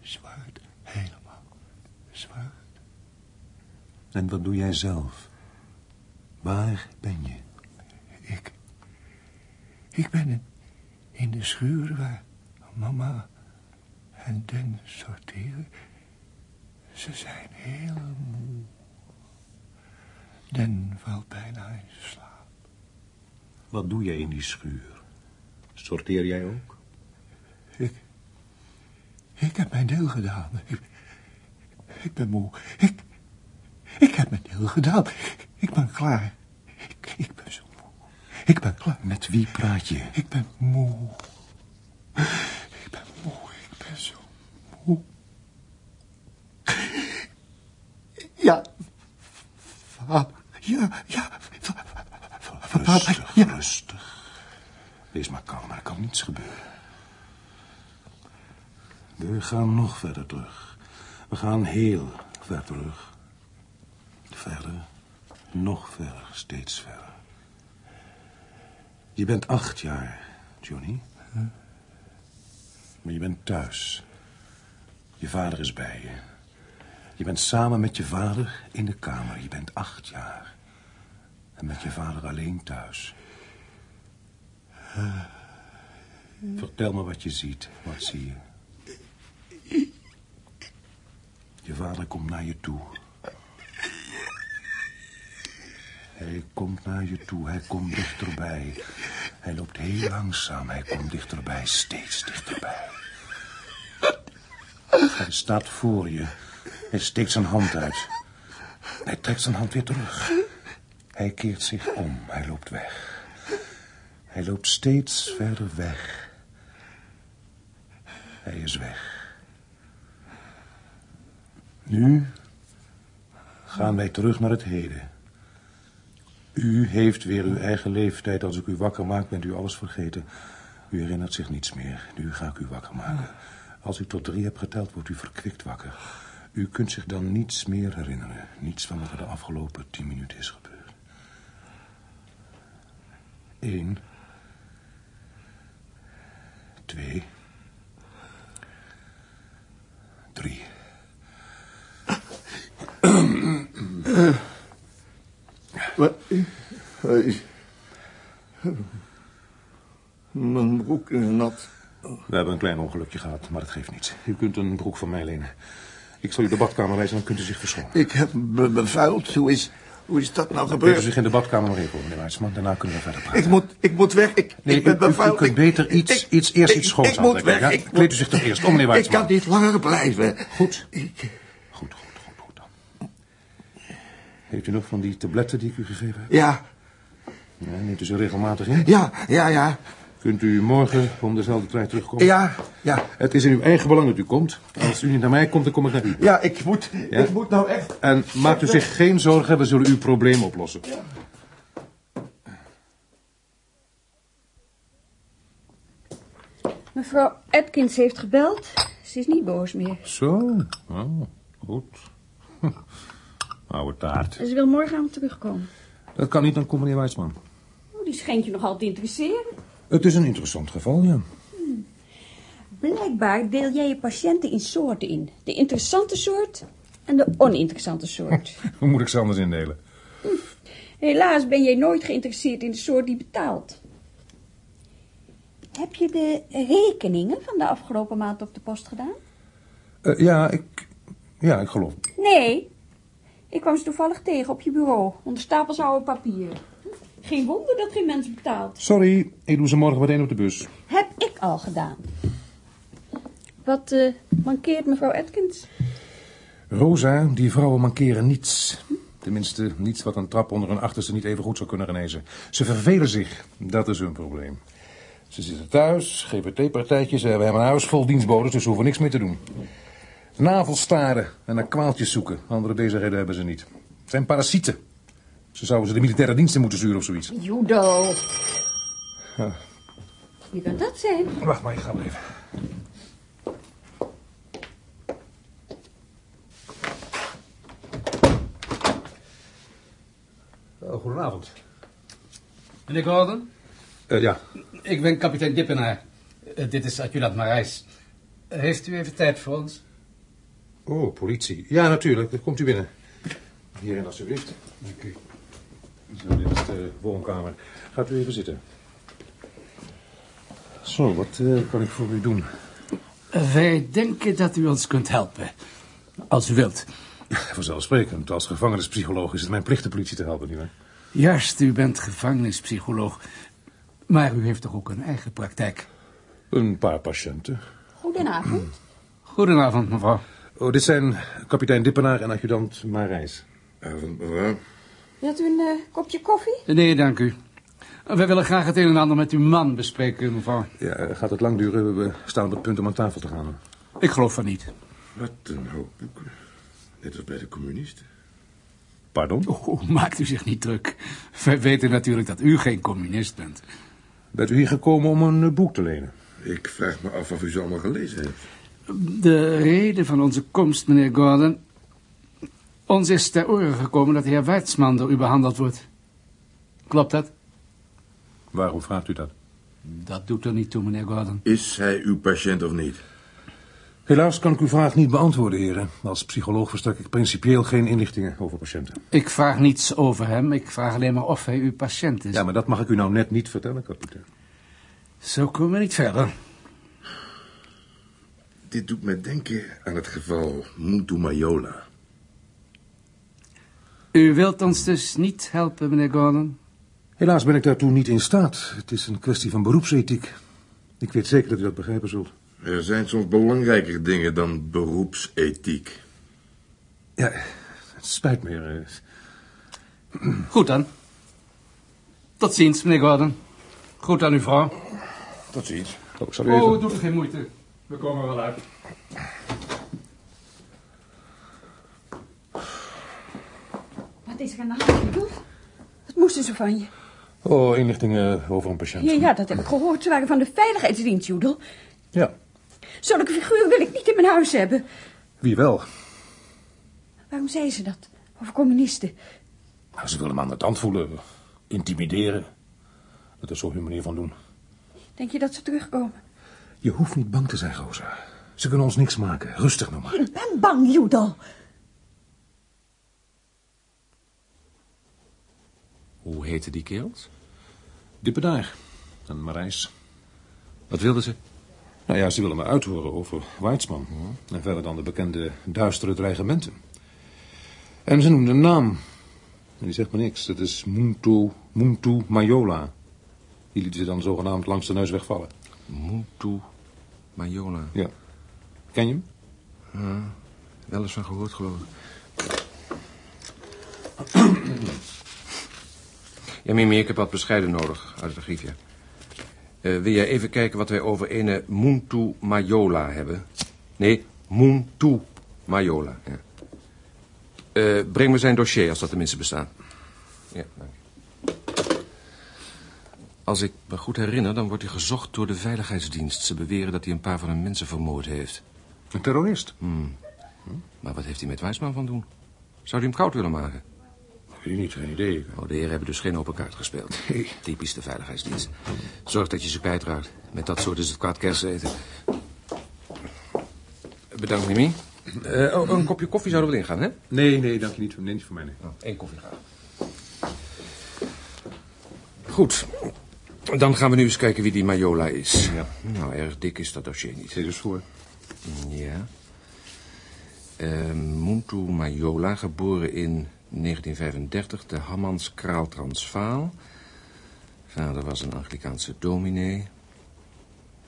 zwart. Helemaal zwart. En wat doe jij zelf? Waar ben je? Ik... Ik ben in, in de schuur waar mama en Den sorteren. Ze zijn heel moe. Den valt bijna in slaap. Wat doe jij in die schuur? Sorteer jij ook? Ik... Ik heb mijn deel gedaan. Ik, ik ben moe. Ik... Ik heb mijn deel gedaan. Ik ben klaar. Ik, ik ben zo moe. Ik ben klaar. Met wie praat je? Ik ben moe. Ik ben moe. Ik ben zo moe. Ja. Vader. Ja, ja. Rustig, rustig. Wees maar kalm, er kan niets gebeuren. We gaan nog verder terug. We gaan heel ver terug. Verder, nog verder, steeds verder. Je bent acht jaar, Johnny. Maar je bent thuis. Je vader is bij je. Je bent samen met je vader in de kamer. Je bent acht jaar. En met je vader alleen thuis. Vertel me wat je ziet. Wat zie je? Je vader komt naar je toe. Hij komt naar je toe. Hij komt dichterbij. Hij loopt heel langzaam. Hij komt dichterbij. Steeds dichterbij. Hij staat voor je. Hij steekt zijn hand uit. Hij trekt zijn hand weer terug. Hij keert zich om. Hij loopt weg. Hij loopt steeds verder weg. Hij is weg. Nu gaan wij terug naar het heden. U heeft weer uw eigen leeftijd. Als ik u wakker maak, bent u alles vergeten. U herinnert zich niets meer. Nu ga ik u wakker maken. Als u tot drie hebt geteld, wordt u verkwikt wakker. U kunt zich dan niets meer herinneren. Niets van wat er de afgelopen tien minuten is gebeurd. Eén. Twee. Drie. Wat? Mijn broek is nat. We hebben een klein ongelukje gehad, maar dat geeft niets. U kunt een broek van mij lenen. Ik zal u de badkamer wijzen, dan kunt u zich verschonen. Ik heb me bevuild. Hoe is, hoe is dat nou u gebeurd? zich in de badkamer maar even, meneer Weidsman. Daarna kunnen we verder praten. Ik moet, ik moet weg. Ik, Nee, ik ben u, kunt Ik- beter iets, ik- iets eerst ik- iets schoons Ik moet weg. ja? Ik Kleed u zich toch eerst om, meneer Ik Weidsman. kan niet langer blijven. Goed. Ik, Heeft u nog van die tabletten die ik u gegeven heb? ja, Ja, neemt u ze regelmatig in? ja, ja, ja. Kunt u morgen om dezelfde tijd terugkomen? Ja, ja. Het is in uw eigen belang dat u komt. Als u niet naar mij komt, dan kom ik naar u. Ja, ik moet, Ja? ik moet nou echt... En maakt u zich geen zorgen, we zullen uw probleem oplossen. Mevrouw Atkins heeft gebeld. Ze is niet boos meer. Zo, oh, goed. Hm. Oude taart. Ze wil morgenavond terugkomen. Dat kan niet, dan komt meneer Weidsman. Oh, die schijnt je nogal te interesseren. Het is een interessant geval, ja. Blijkbaar deel jij je patiënten in soorten in. De interessante soort en de oninteressante soort. Hoe moet ik ze anders indelen? Helaas ben jij nooit geïnteresseerd in de soort die betaalt. Heb je de rekeningen van de afgelopen maand op de post gedaan? Eh, ja, ik, ja, ik geloof. Nee. Ik kwam ze toevallig tegen op je bureau, onder stapels oude papier. Geen wonder dat geen mens betaalt. Sorry, ik doe ze morgen meteen op de bus. Heb ik al gedaan. Wat eh, mankeert mevrouw Atkins? Rosa, die vrouwen mankeren niets. Tenminste, niets wat een trap onder hun achterste niet even goed zou kunnen genezen. Ze vervelen zich, dat is hun probleem. Ze zitten thuis, geven theepartijtjes. We hebben een huis vol dienstbodes, dus ze hoeven niks meer te doen. Navelstaren en naar kwaaltjes zoeken. Andere bezigheden hebben ze niet. Het zijn parasieten. Ze zouden ze de militaire diensten moeten sturen of zoiets. Judo. Ja. Wie kan dat zijn? Wacht maar, ik ga maar even. Oh, goedenavond. Meneer Gordon? Eh, ja. Ik ben kapitein Dippenaar. Eh, dit is adjudant Marijs. Heeft u even tijd voor ons? Oh, politie. Ja, natuurlijk. Dan komt u binnen. Hierin, alsjeblieft. Dank u. Zo, dit is de woonkamer. Gaat u even zitten. Zo, wat eh, kan ik voor u doen? Wij denken dat u ons kunt helpen. Als u wilt. Vanzelfsprekend. Als gevangenispsycholoog is het mijn plicht de politie te helpen, nietwaar? Juist, u bent gevangenispsycholoog. Maar u heeft toch ook een eigen praktijk? Een paar patiënten. Goedenavond. Goedenavond, mevrouw. Oh, dit zijn kapitein Dippenaar en adjudant Marijs. Avond, mevrouw. Wilt u een eh, kopje koffie? Nee, dank u. We willen graag het een en ander met uw man bespreken, mevrouw. Ja, eh, gaat het lang duren? We staan op het punt om aan tafel te gaan. Ik geloof van niet. Wat een hoop boeken. Net als bij de communisten. Pardon? Oh, maakt u zich niet druk. Wij weten natuurlijk dat u geen communist bent. Bent u hier gekomen om een eh, boek te lenen? Ik vraag me af of u ze allemaal gelezen heeft. De reden van onze komst, meneer Gordon... Ons is ter oren gekomen dat de heer Weitzman door u behandeld wordt. Klopt dat? Waarom vraagt u dat? Dat doet er niet toe, meneer Gordon. Is hij uw patiënt of niet? Helaas kan ik uw vraag niet beantwoorden, heren. Als psycholoog verstrek ik principieel geen inlichtingen over patiënten. Ik vraag niets over hem. Ik vraag alleen maar of hij uw patiënt is. Ja, maar dat mag ik u nou net niet vertellen, kapitein. Zo komen we niet verder. Dit doet me denken aan het geval Mutumayola. U wilt ons dus niet helpen, meneer Gordon? Helaas ben ik daartoe niet in staat. Het is een kwestie van beroepsethiek. Ik weet zeker dat u dat begrijpen zult. Er zijn soms belangrijker dingen dan beroepsethiek. Ja, het spijt me. eh. Goed dan. Tot ziens, meneer Gordon. Goed aan uw vrouw. Tot ziens. Oh, ik zal u even... Oh, doe er geen moeite. We komen er wel uit. Wat is er aan de hand? Wat moesten ze van je? Oh, inlichtingen over een patiënt. Ja, ja, dat heb ik gehoord. Ze waren van de veiligheidsdienst, Judel. Ja. Zulke figuur wil ik niet in mijn huis hebben. Wie wel? Waarom zei ze dat? Over communisten. Nou, ze willen hem aan de tand voelen. Intimideren. Dat is zo hun manier van doen. Denk je dat ze terugkomen? Je hoeft niet bang te zijn, Rosa. Ze kunnen ons niks maken. Rustig nou maar. Ik ben bang, Judel. Hoe heten die kerels? Dippedaar en Marijs. Wat wilden ze? Nou ja, ze willen me uithoren over Weitzman. En verder dan de bekende duistere dreigementen. En ze noemden een naam. En die zegt me niks. Dat is Muntu, Muntu Majola. Die lieten ze dan zogenaamd langs de neus wegvallen. Muntu Majola. Ja. Ken je hem? Ja, wel eens van gehoord, geloof ik. Ja, Mimi, ik heb wat bescheiden nodig uit het archief, ja. Eh, wil jij even kijken wat wij over ene Muntu Majola hebben? Nee, Muntu Majola, ja. Eh, breng me zijn dossier, als dat tenminste bestaat. Ja, dank je. Als ik me goed herinner, dan wordt hij gezocht door de veiligheidsdienst. Ze beweren dat hij een paar van hun mensen vermoord heeft. Een terrorist? Hmm. Maar wat heeft hij met Wijsman van doen? Zou hij hem koud willen maken? Weet niet, geen idee. Oh, de heren hebben dus geen open kaart gespeeld. Typisch de veiligheidsdienst. Zorg dat je ze kwijtraakt. Met dat soort is het kwaad kersteten. Bedankt, Mimi. Eh, oh, een kopje koffie zou er wel ingaan, hè? Nee, nee, dank je niet. Nee, niet voor mij, nee. Eén koffie graag. Goed. Dan gaan we nu eens kijken wie die Majola is. Ja. Nou, erg dik is dat dossier niet. Zet eens voor. Ja. Eh Muntu Majola, geboren in 1935 te Hammanskraal Transvaal. Vader was een Anglikaanse dominee.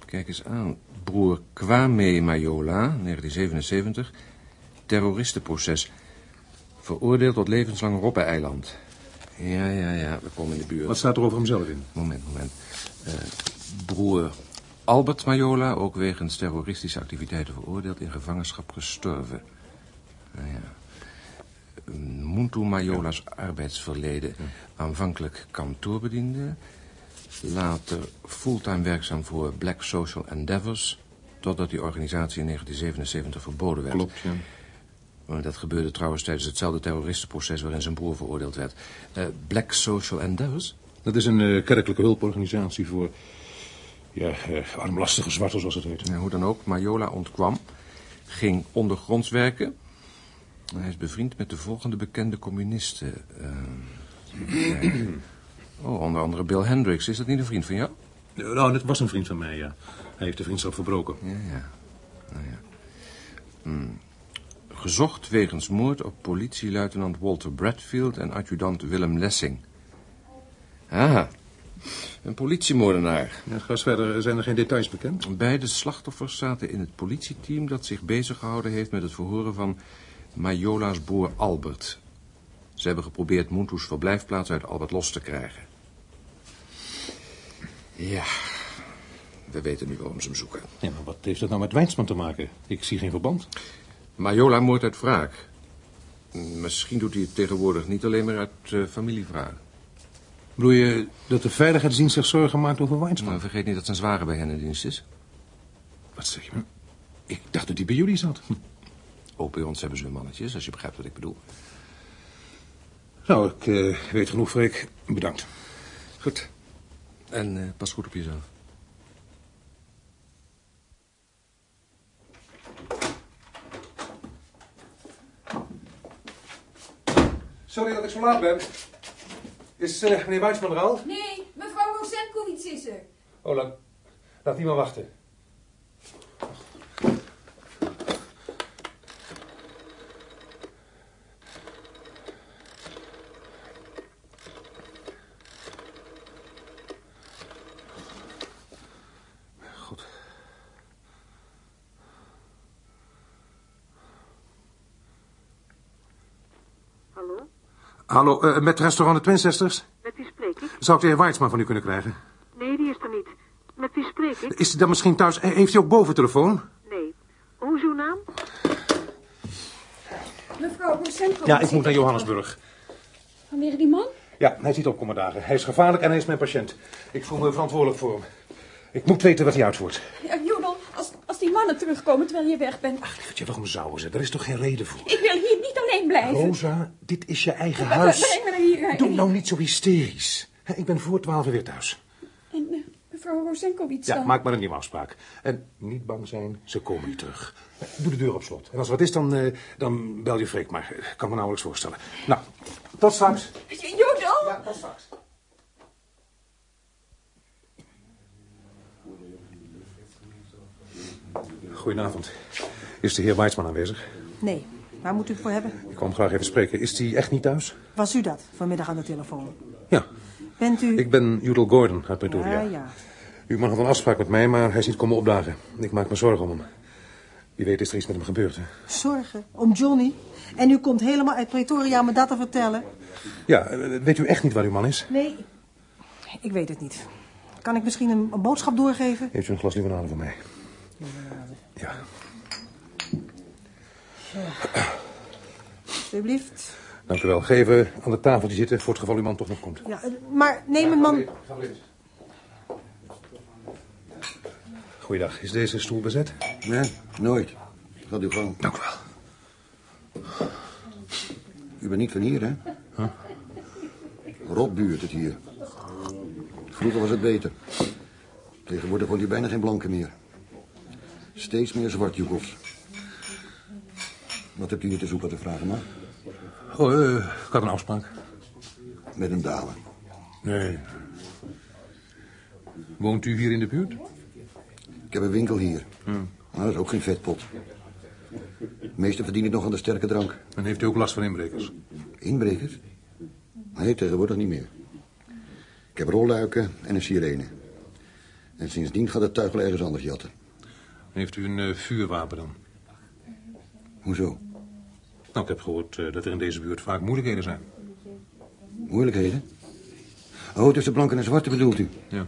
Kijk eens aan. Broer Kwame Majola, 1977. Terroristenproces. Veroordeeld tot levenslang Robben-eiland. Ja, ja, ja, we komen in de buurt. Wat staat er over hemzelf in? Moment, moment. Eh, broer Albert Majola, ook wegens terroristische activiteiten veroordeeld, in gevangenschap gestorven. Nou ja. Muntu Majola's arbeidsverleden. Aanvankelijk kantoorbediende. Later fulltime werkzaam voor Black Social Endeavors. Totdat die organisatie in 1977 verboden werd. Klopt, ja. Dat gebeurde trouwens tijdens hetzelfde terroristenproces waarin zijn broer veroordeeld werd. Eh, Black Social Endeavors? Dat is een eh, kerkelijke hulporganisatie voor... Ja, eh, armlastige zwarten, zoals het heet. Ja, hoe dan ook, Majola ontkwam, ging ondergronds werken. Hij is bevriend met de volgende bekende communisten. eh, oh, onder andere Bill Hendricks. Is dat niet een vriend van jou? Eh, Nou, dat was een vriend van mij, ja. Hij heeft de vriendschap verbroken. Ja, ja. Nou ja. Hmm. Gezocht wegens moord op politieluitenant Walter Bradfield en adjudant Willem Lessing. Ah, een politiemoordenaar. Ja, ga eens verder. Zijn er geen details bekend? Beide slachtoffers zaten in het politieteam dat zich bezig gehouden heeft met het verhoren van Majola's broer Albert. Ze hebben geprobeerd Muntu's verblijfplaats uit Albert los te krijgen. Ja, we weten nu waarom ze hem zoeken. Ja, maar wat heeft dat nou met Wijnsman te maken? Ik zie geen verband. Majola moordt uit wraak. Misschien doet hij het tegenwoordig niet alleen maar uit uh, familievraag. Bedoel je dat de veiligheidsdienst zich zorgen maakt over Wijnsman? Nou, vergeet niet dat zijn zware bij hen in dienst is. Wat zeg je? Ik dacht dat hij bij jullie zat. Ook bij ons hebben ze hun mannetjes, als je begrijpt wat ik bedoel. Nou, ik eh, weet genoeg, Freek. Bedankt. Goed. En eh, pas goed op jezelf. Sorry dat ik zo laat ben. Is eh, meneer Wijnsman er al? Nee, mevrouw Rosenkowitz is er. Oh, laat, laat die maar wachten. Goed. Hallo? Hallo, eh, met restaurant de Twin Sisters? Met wie spreek ik? Zou ik de heer Weidsman van u kunnen krijgen? Nee, die is er niet. Met wie spreek ik? Is hij dan misschien thuis? Eh, Heeft hij ook boventelefoon? Nee. Hoe is uw naam? Mevrouw Rosenkowitz. Ja, ik moet naar Johannesburg. Vanwege die man? Ja, hij is niet opkomen dagen. Hij is gevaarlijk en hij is mijn patiënt. Ik voel me verantwoordelijk voor hem. Ik moet weten wat hij uitvoert. Ja, Jodel, als, als die mannen terugkomen terwijl je weg bent. Lievertje, waarom zouden ze? Er is toch geen reden voor? Ik wil hier alleen blijven. Rosa, dit is je eigen huis. Breng me er hier Doe nou niet zo hysterisch. Ik ben voor twaalf weer thuis. En eh, mevrouw Rosenkowitz Ja, dan? maak maar een nieuwe afspraak. En niet bang zijn, ze komen niet terug. Eh, Doe de deur op slot. En als er wat is, dan, eh, dan bel je Freek maar. Ik kan me nauwelijks voorstellen. Nou, tot straks. Jodel! Ja, tot straks. Goedenavond. Is de heer Weidsman aanwezig? Nee, waar moet u het voor hebben? Ik kwam graag even spreken. Is hij echt niet thuis? Was u dat, vanmiddag aan de telefoon? Ja. Bent u... Ik ben Judel Gordon uit Pretoria. Ja, ja. U mag had een afspraak met mij, maar hij is niet komen opdagen. Ik maak me zorgen om hem. Wie weet is er iets met hem gebeurd, hè? Zorgen om Johnny. En u komt helemaal uit Pretoria om me dat te vertellen? Ja, eh, weet u echt niet waar uw man is? Nee, ik weet het niet. Kan ik misschien een, een boodschap doorgeven? Heeft u een glas limonade voor mij? Ja. Alsjeblieft. Dank u wel. Geef aan de tafel die zitten voor het geval uw man toch nog komt. Ja, maar neem een man... Goeiedag. Is deze stoel bezet? Nee, nooit. Gaat u gang. Dank u wel. U bent niet van hier, hè? Rotbuurt het hier. Vroeger was het beter. Tegenwoordig wordt hier bijna geen blanken meer. Steeds meer zwartjoekels. Wat hebt u hier te zoeken te vragen, maar? Oh, eh, ik had een afspraak. Met een dame. Nee. Woont u hier in de buurt? Ik heb een winkel hier. Nou, dat is ook geen vetpot. De meeste verdienen nog aan de sterke drank. En heeft u ook last van inbrekers? Inbrekers? Nee, tegenwoordig niet meer. Ik heb rolluiken en een sirene. En sindsdien gaat het tuig wel ergens anders jatten. Heeft u een eh, vuurwapen dan? Hoezo? Nou, ik heb gehoord eh, dat er in deze buurt vaak moeilijkheden zijn. Moeilijkheden? Oh, tussen blanken en zwarte bedoelt u? Ja.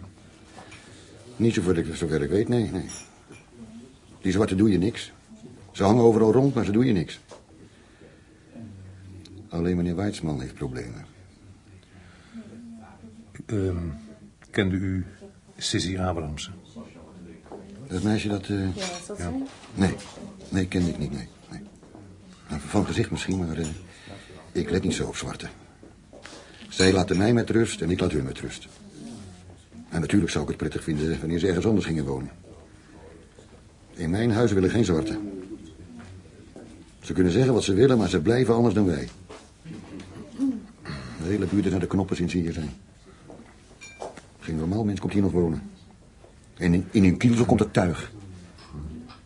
Niet zover ik, zover ik weet, nee, nee. Die zwarte doe je niks. Ze hangen overal rond, maar ze doen je niks. Alleen meneer Weidsman heeft problemen. Ehm, kende u Sissy Abrahamsen? Dat meisje dat... eh, Ja, dat ja. zo? Nee, nee, kende ik niet, nee. Van gezicht misschien, maar eh, ik let niet zo op zwarte. Zij laten mij met rust en ik laat hun met rust. En natuurlijk zou ik het prettig vinden wanneer ze ergens anders gingen wonen. In mijn huis willen geen zwarte. Ze kunnen zeggen wat ze willen, maar ze blijven anders dan wij. De hele buurt is naar de knoppen sinds ze hier zijn. Geen normaal mens komt hier nog wonen. En in, hun kielzo komt het tuig.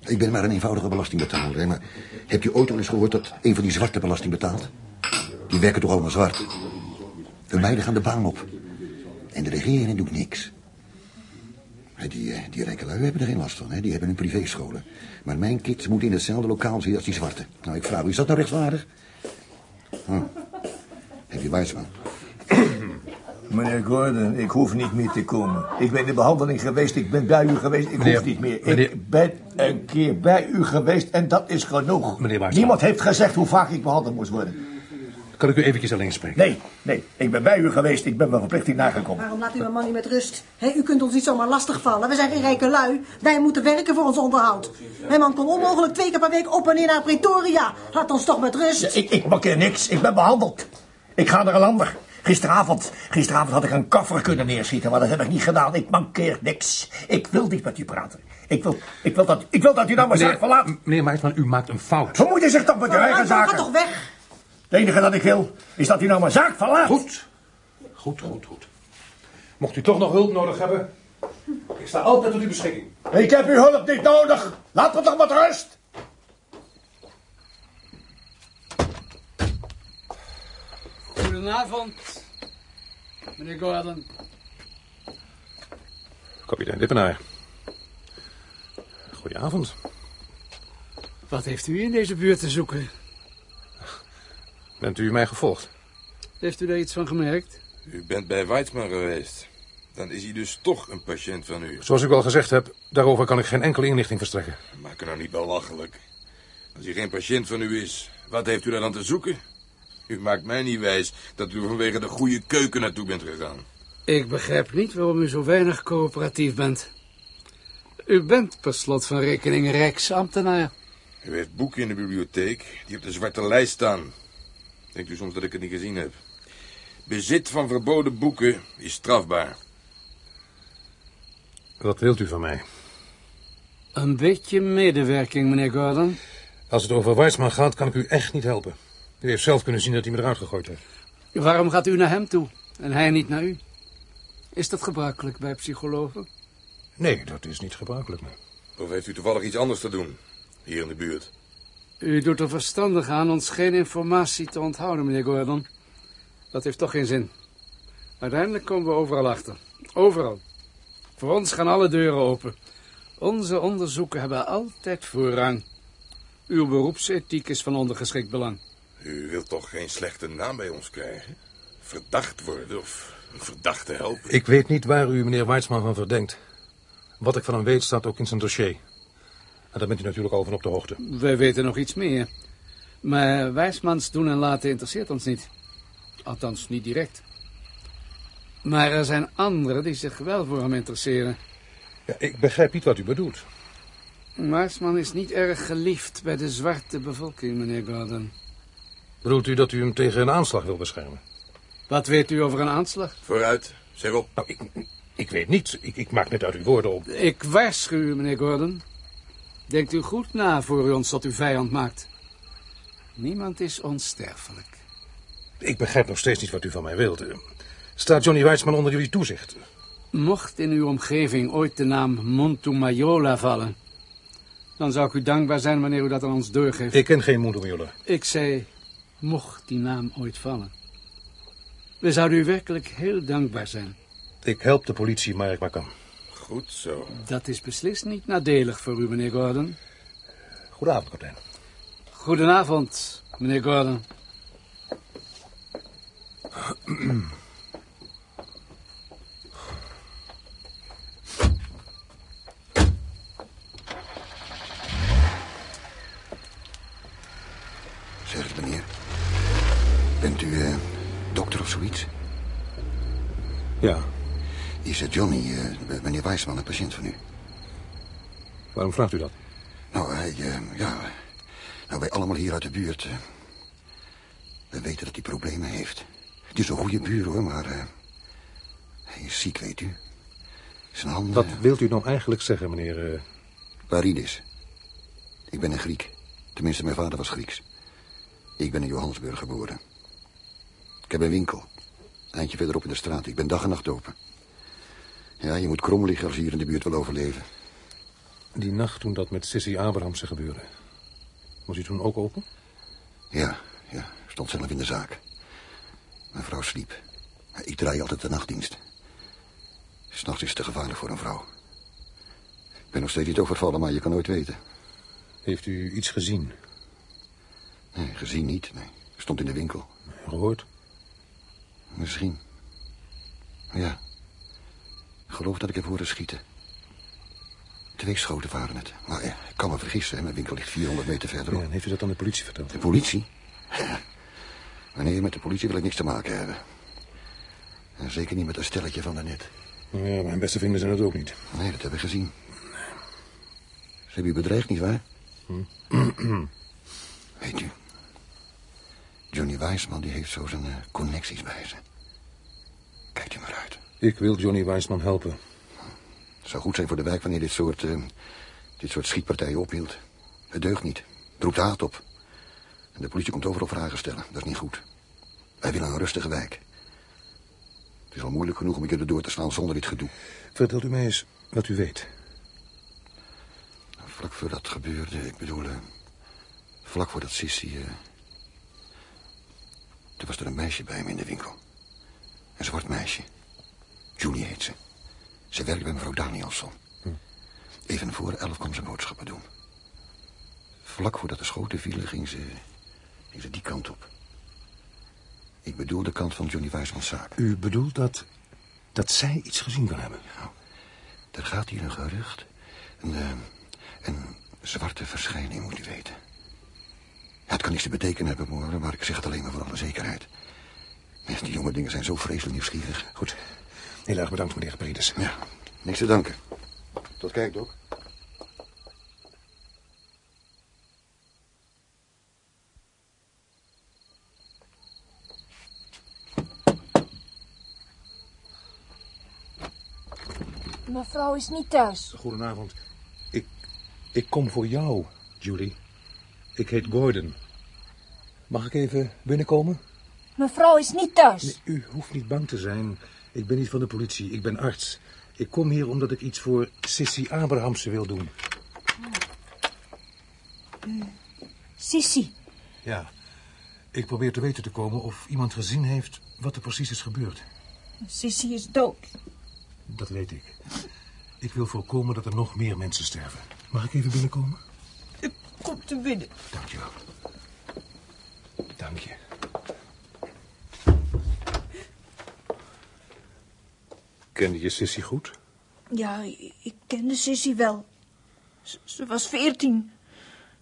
Ik ben maar een eenvoudige belastingbetaler. Hè, maar hebt u ooit al eens gehoord dat een van die zwarte belasting betaalt? Die werken toch allemaal zwart? De meiden gaan de baan op. En de regering doet niks. Die, eh, die rijke lui hebben er geen last van. Hè? Die hebben hun privéscholen. Maar mijn kids moeten in hetzelfde lokaal zitten als die zwarte. Nou, ik vraag u, is dat nou rechtvaardig? Hm. Heb je Weisman? Meneer Gordon, ik hoef niet meer te komen. Ik ben in de behandeling geweest, ik ben bij u geweest, ik Meneer- hoef niet meer. meneer- Ik ben een keer bij u geweest en dat is genoeg. Meneer. Niemand heeft gezegd hoe vaak ik behandeld moest worden. Kan ik u eventjes alleen spreken? Nee, nee, ik ben bij u geweest, ik ben mijn verplichting nagekomen. Waarom laat u mijn man niet met rust? U kunt ons niet zomaar lastigvallen. We zijn geen rijke lui. Wij moeten werken voor ons onderhoud. Mijn man kon onmogelijk twee keer per week op en neer naar Pretoria. Laat ons toch met rust. Ja, ik, ik markeer niks, ik ben behandeld. Ik ga naar een ander. Gisteravond, gisteravond had ik een koffer kunnen neerschieten, maar dat heb ik niet gedaan. Ik mankeer niks. Ik wil niet met u praten. Ik wil, ik wil, dat, ik wil dat u nou mijn zaak verlaat. Meneer Weisman, u maakt een fout. Bemoeit u zich toch met uw eigen Ga zaken. toch weg. Het enige dat ik wil, is dat u nou mijn zaak verlaat. Goed. Goed, goed, goed. Mocht u toch nog hulp nodig hebben, ik sta altijd tot uw beschikking. Ik heb uw hulp niet nodig. Laat me toch met rust. Goedenavond, meneer Gordon. Kapitein Dippenaar. Goedenavond. Wat heeft u in deze buurt te zoeken? Bent u mij gevolgd? Heeft u daar iets van gemerkt? U bent bij Weidsman geweest. Dan is hij dus toch een patiënt van u. Zoals ik al gezegd heb, daarover kan ik geen enkele inlichting verstrekken. Maak er nou niet belachelijk. Als hij geen patiënt van u is, wat heeft u daar dan te zoeken? U maakt mij niet wijs dat u vanwege de goede keuken naartoe bent gegaan. Ik begrijp niet waarom u zo weinig coöperatief bent. U bent per slot van rekening rijksambtenaar. U heeft boeken in de bibliotheek die op de zwarte lijst staan. Denkt u soms dat ik het niet gezien heb? Bezit van verboden boeken is strafbaar. Wat wilt u van mij? Een beetje medewerking, meneer Gordon. Als het over Weisman gaat, kan ik u echt niet helpen. U heeft zelf kunnen zien dat hij me eruit gegooid heeft. Waarom gaat u naar hem toe en hij niet naar u? Is dat gebruikelijk bij psychologen? Nee, dat is niet gebruikelijk. nee. Of heeft u toevallig iets anders te doen, hier in de buurt? U doet er verstandig aan ons geen informatie te onthouden, meneer Gordon. Dat heeft toch geen zin. Uiteindelijk komen we overal achter. Overal. Voor ons gaan alle deuren open. Onze onderzoeken hebben altijd voorrang. Uw beroepsethiek is van ondergeschikt belang. U wilt toch geen slechte naam bij ons krijgen? Verdacht worden of een verdachte helpen? Ik weet niet waar u meneer Weidsman van verdenkt. Wat ik van hem weet staat ook in zijn dossier. En daar bent u natuurlijk al van op de hoogte. Wij weten nog iets meer. Maar Wijsmans doen en laten interesseert ons niet. Althans, niet direct. Maar er zijn anderen die zich wel voor hem interesseren. Ja, ik begrijp niet wat u bedoelt. Wijsman is niet erg geliefd bij de zwarte bevolking, meneer Gordon. Bedoelt u dat u hem tegen een aanslag wil beschermen? Wat weet u over een aanslag? Vooruit, zeg op. Nou, ik, ik weet niet. Ik, ik maak net uit uw woorden op. Ik waarschuw u, meneer Gordon. Denkt u goed na voor u ons tot uw vijand maakt. Niemand is onsterfelijk. Ik begrijp nog steeds niet wat u van mij wilt. Staat Johnny Weidsman onder jullie toezicht? Mocht in uw omgeving ooit de naam Montumayola vallen... dan zou ik u dankbaar zijn wanneer u dat aan ons doorgeeft. Ik ken geen Moendomejola. Ik zei, mocht die naam ooit vallen. We zouden u werkelijk heel dankbaar zijn. Ik help de politie, maar ik maar kan. Goed zo. Dat is beslist niet nadelig voor u, meneer Gordon. Goedenavond, kapitein. Goedenavond, meneer Gordon. Zeg eens, meneer. Bent u eh, dokter of zoiets? Ja. Is het Johnny, eh, meneer Wijsman, een patiënt van u? Waarom vraagt u dat? Nou, hij, eh, ja... Nou, wij allemaal hier uit de buurt... we weten dat hij problemen heeft. Het is een goede buur, hoor, maar... hij is ziek, weet u. Zijn handen... Wat wilt u nou eigenlijk zeggen, meneer... Paridis. Ik ben een Griek. Tenminste, mijn vader was Grieks. Ik ben in Johannesburg geboren. Ik heb een winkel. Eindje verderop in de straat. Ik ben dag en nacht open. Ja, je moet krom liggen als je hier in de buurt wil overleven. Die nacht toen dat met Sissy Abrahamsen gebeurde. Was u toen ook open? Ja, ja. Stond zelf in de zaak. Mijn vrouw sliep. Ik draai altijd de nachtdienst. S'nachts is het te gevaarlijk voor een vrouw. Ik ben nog steeds niet overvallen, maar je kan nooit weten. Heeft u iets gezien? Nee, gezien niet. Nee. Stond in de winkel. Gehoord? Misschien. Ja. Ik geloof dat ik heb horen schieten. Twee schoten waren het. Maar ja, ik kan me vergissen. Mijn winkel ligt 400 meter verderop. Ja, en heeft u dat aan de politie verteld? De politie? Wanneer met de politie wil ik niks te maken hebben. En zeker niet met een stelletje van daarnet. Ja, mijn beste vrienden zijn het ook niet. Nee, dat hebben we gezien. Ze hebben u bedreigd, nietwaar? Weet u, Johnny Wijsman die heeft zo zijn eh, connecties bij ze. Kijkt u maar uit. Ik wil Johnny Wijsman helpen. Het zou goed zijn voor de wijk wanneer dit soort, eh, dit soort schietpartijen ophield. Het deugt niet. Het roept haat op. En de politie komt overal vragen stellen. Dat is niet goed. Wij willen een rustige wijk. Het is al moeilijk genoeg om een keer erdoor te slaan zonder dit gedoe. Vertelt u mij eens wat u weet. Vlak voor dat gebeurde, ik bedoel... eh, vlak voor dat Sissy... toen was er een meisje bij me in de winkel. Een zwart meisje. Julie heet ze. Ze werkt bij mevrouw Danielsson. Even voor elf kwam ze boodschappen doen. Vlak voordat de schoten vielen ging ze, ging ze die kant op. Ik bedoel de kant van Johnny Wijsmans zaak. U bedoelt dat, dat zij iets gezien kan hebben? Nou, er gaat hier een gerucht. Een, eh, een zwarte verschijning, moet u weten. Ja, het kan niets te betekenen hebben, moeder, maar ik zeg het alleen maar voor alle zekerheid. Ja, die jonge dingen zijn zo vreselijk nieuwsgierig. Goed. Heel erg bedankt, meneer Peters. Ja, niks te danken. Tot kijk, Dok. Mevrouw is niet thuis. Goedenavond. Ik, ik kom voor jou, Julie. Ik heet Gordon. Mag ik even binnenkomen? Mevrouw is niet thuis. Nee, u hoeft niet bang te zijn. Ik ben niet van de politie, ik ben arts. Ik kom hier omdat ik iets voor Sissy Abrahamsen wil doen. Sissy. Ja, ik probeer te weten te komen of iemand gezien heeft wat er precies is gebeurd. Sissy is dood. Dat weet ik. Ik wil voorkomen dat er nog meer mensen sterven. Mag ik even binnenkomen? Kom te binnen. Dank je wel. Dank je. Kende je Sissy goed? Ja, ik kende Sissy wel. Ze, ze was veertien.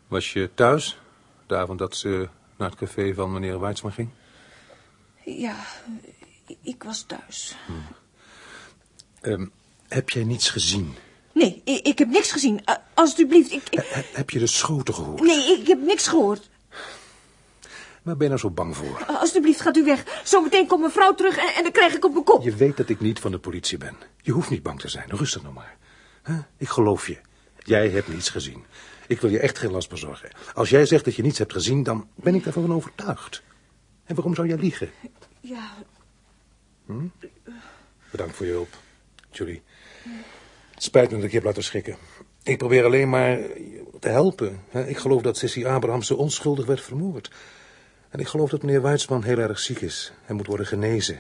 Was je thuis? De avond dat ze naar het café van meneer Weidsman ging? Ja, ik was thuis. Ehm, heb jij niets gezien? Nee, ik, ik heb niks gezien. Uh, alsjeblieft, ik, ik... He- heb je de schoten gehoord? Nee, ik heb niks gehoord. Waar ben je nou zo bang voor? Uh, alsjeblieft, gaat u weg. Zometeen komt mijn vrouw terug en, en dan krijg ik op mijn kop. Je weet dat ik niet van de politie ben. Je hoeft niet bang te zijn. Rustig nou maar. Huh? Ik geloof je. Jij hebt niets gezien. Ik wil je echt geen last bezorgen. Als jij zegt dat je niets hebt gezien, dan ben ik daarvan overtuigd. En waarom zou jij liegen? Ja, Hm? Bedankt voor je hulp, Julie. Het spijt me dat ik je heb laten schrikken. Ik probeer alleen maar te helpen. Ik geloof dat Sissy Abrahamse onschuldig werd vermoord. En ik geloof dat meneer Weidsman heel erg ziek is. Hij moet worden genezen,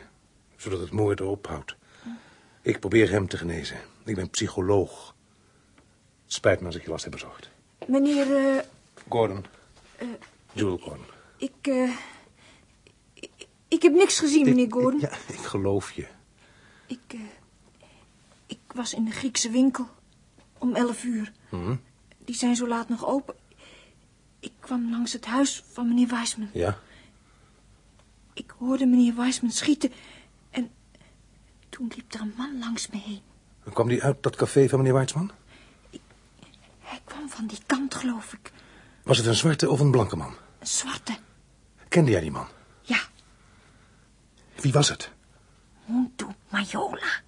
zodat het moorden ophoudt. Ik probeer hem te genezen. Ik ben psycholoog. Het spijt me als ik je last heb bezorgd. meneer, eh, Gordon. eh, Jules Gordon. ik, eh, ik, ik heb niks gezien, meneer Gordon. Ja, ik geloof je. Ik, ik was in de Griekse winkel om elf uur. Hm? Die zijn zo laat nog open. Ik kwam langs het huis van meneer Weisman. Ja? Ik hoorde meneer Weisman schieten en toen liep er een man langs me heen. En kwam die uit dat café van meneer Weidsman? Hij kwam van die kant, geloof ik. Was het een zwarte of een blanke man? Een zwarte. Kende jij die man? Ja. Wie was het? Muntu Majola.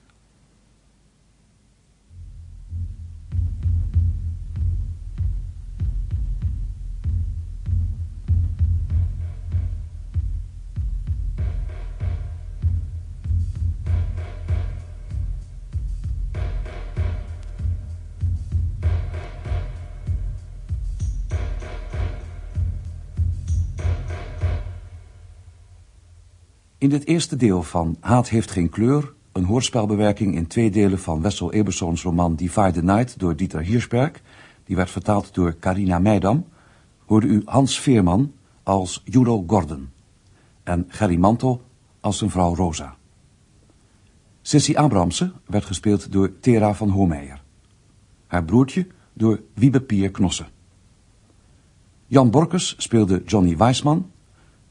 In dit eerste deel van Haat heeft geen kleur, een hoorspelbewerking in twee delen van Wessel Ebersons roman Divide the Night door Dieter Hirschberg, die werd vertaald door Carina Meidam, hoorde u Hans Veerman als Judo Gordon en Gerry Mantel als zijn vrouw Rosa. Sissy Abramse werd gespeeld door Tera van Hoomeijer. Haar broertje door Wiebe Pier Knossen. Jan Borkes speelde Johnny Weisman,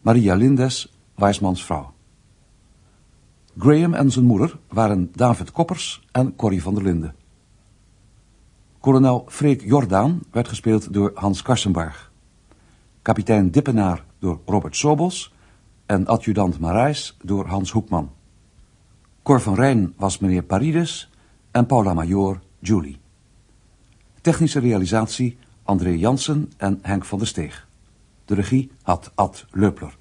Maria Lindes Weismans vrouw. Graham en zijn moeder waren David Koppers en Corrie van der Linden. Kolonel Freek Jordaan werd gespeeld door Hans Karsenbarg. Kapitein Dippenaar door Robert Sobels en adjudant Marijs door Hans Hoekman. Cor van Rijn was meneer Parides en Paula Major Julie. Technische realisatie André Jansen en Henk van der Steeg. De regie had Ad Leupler.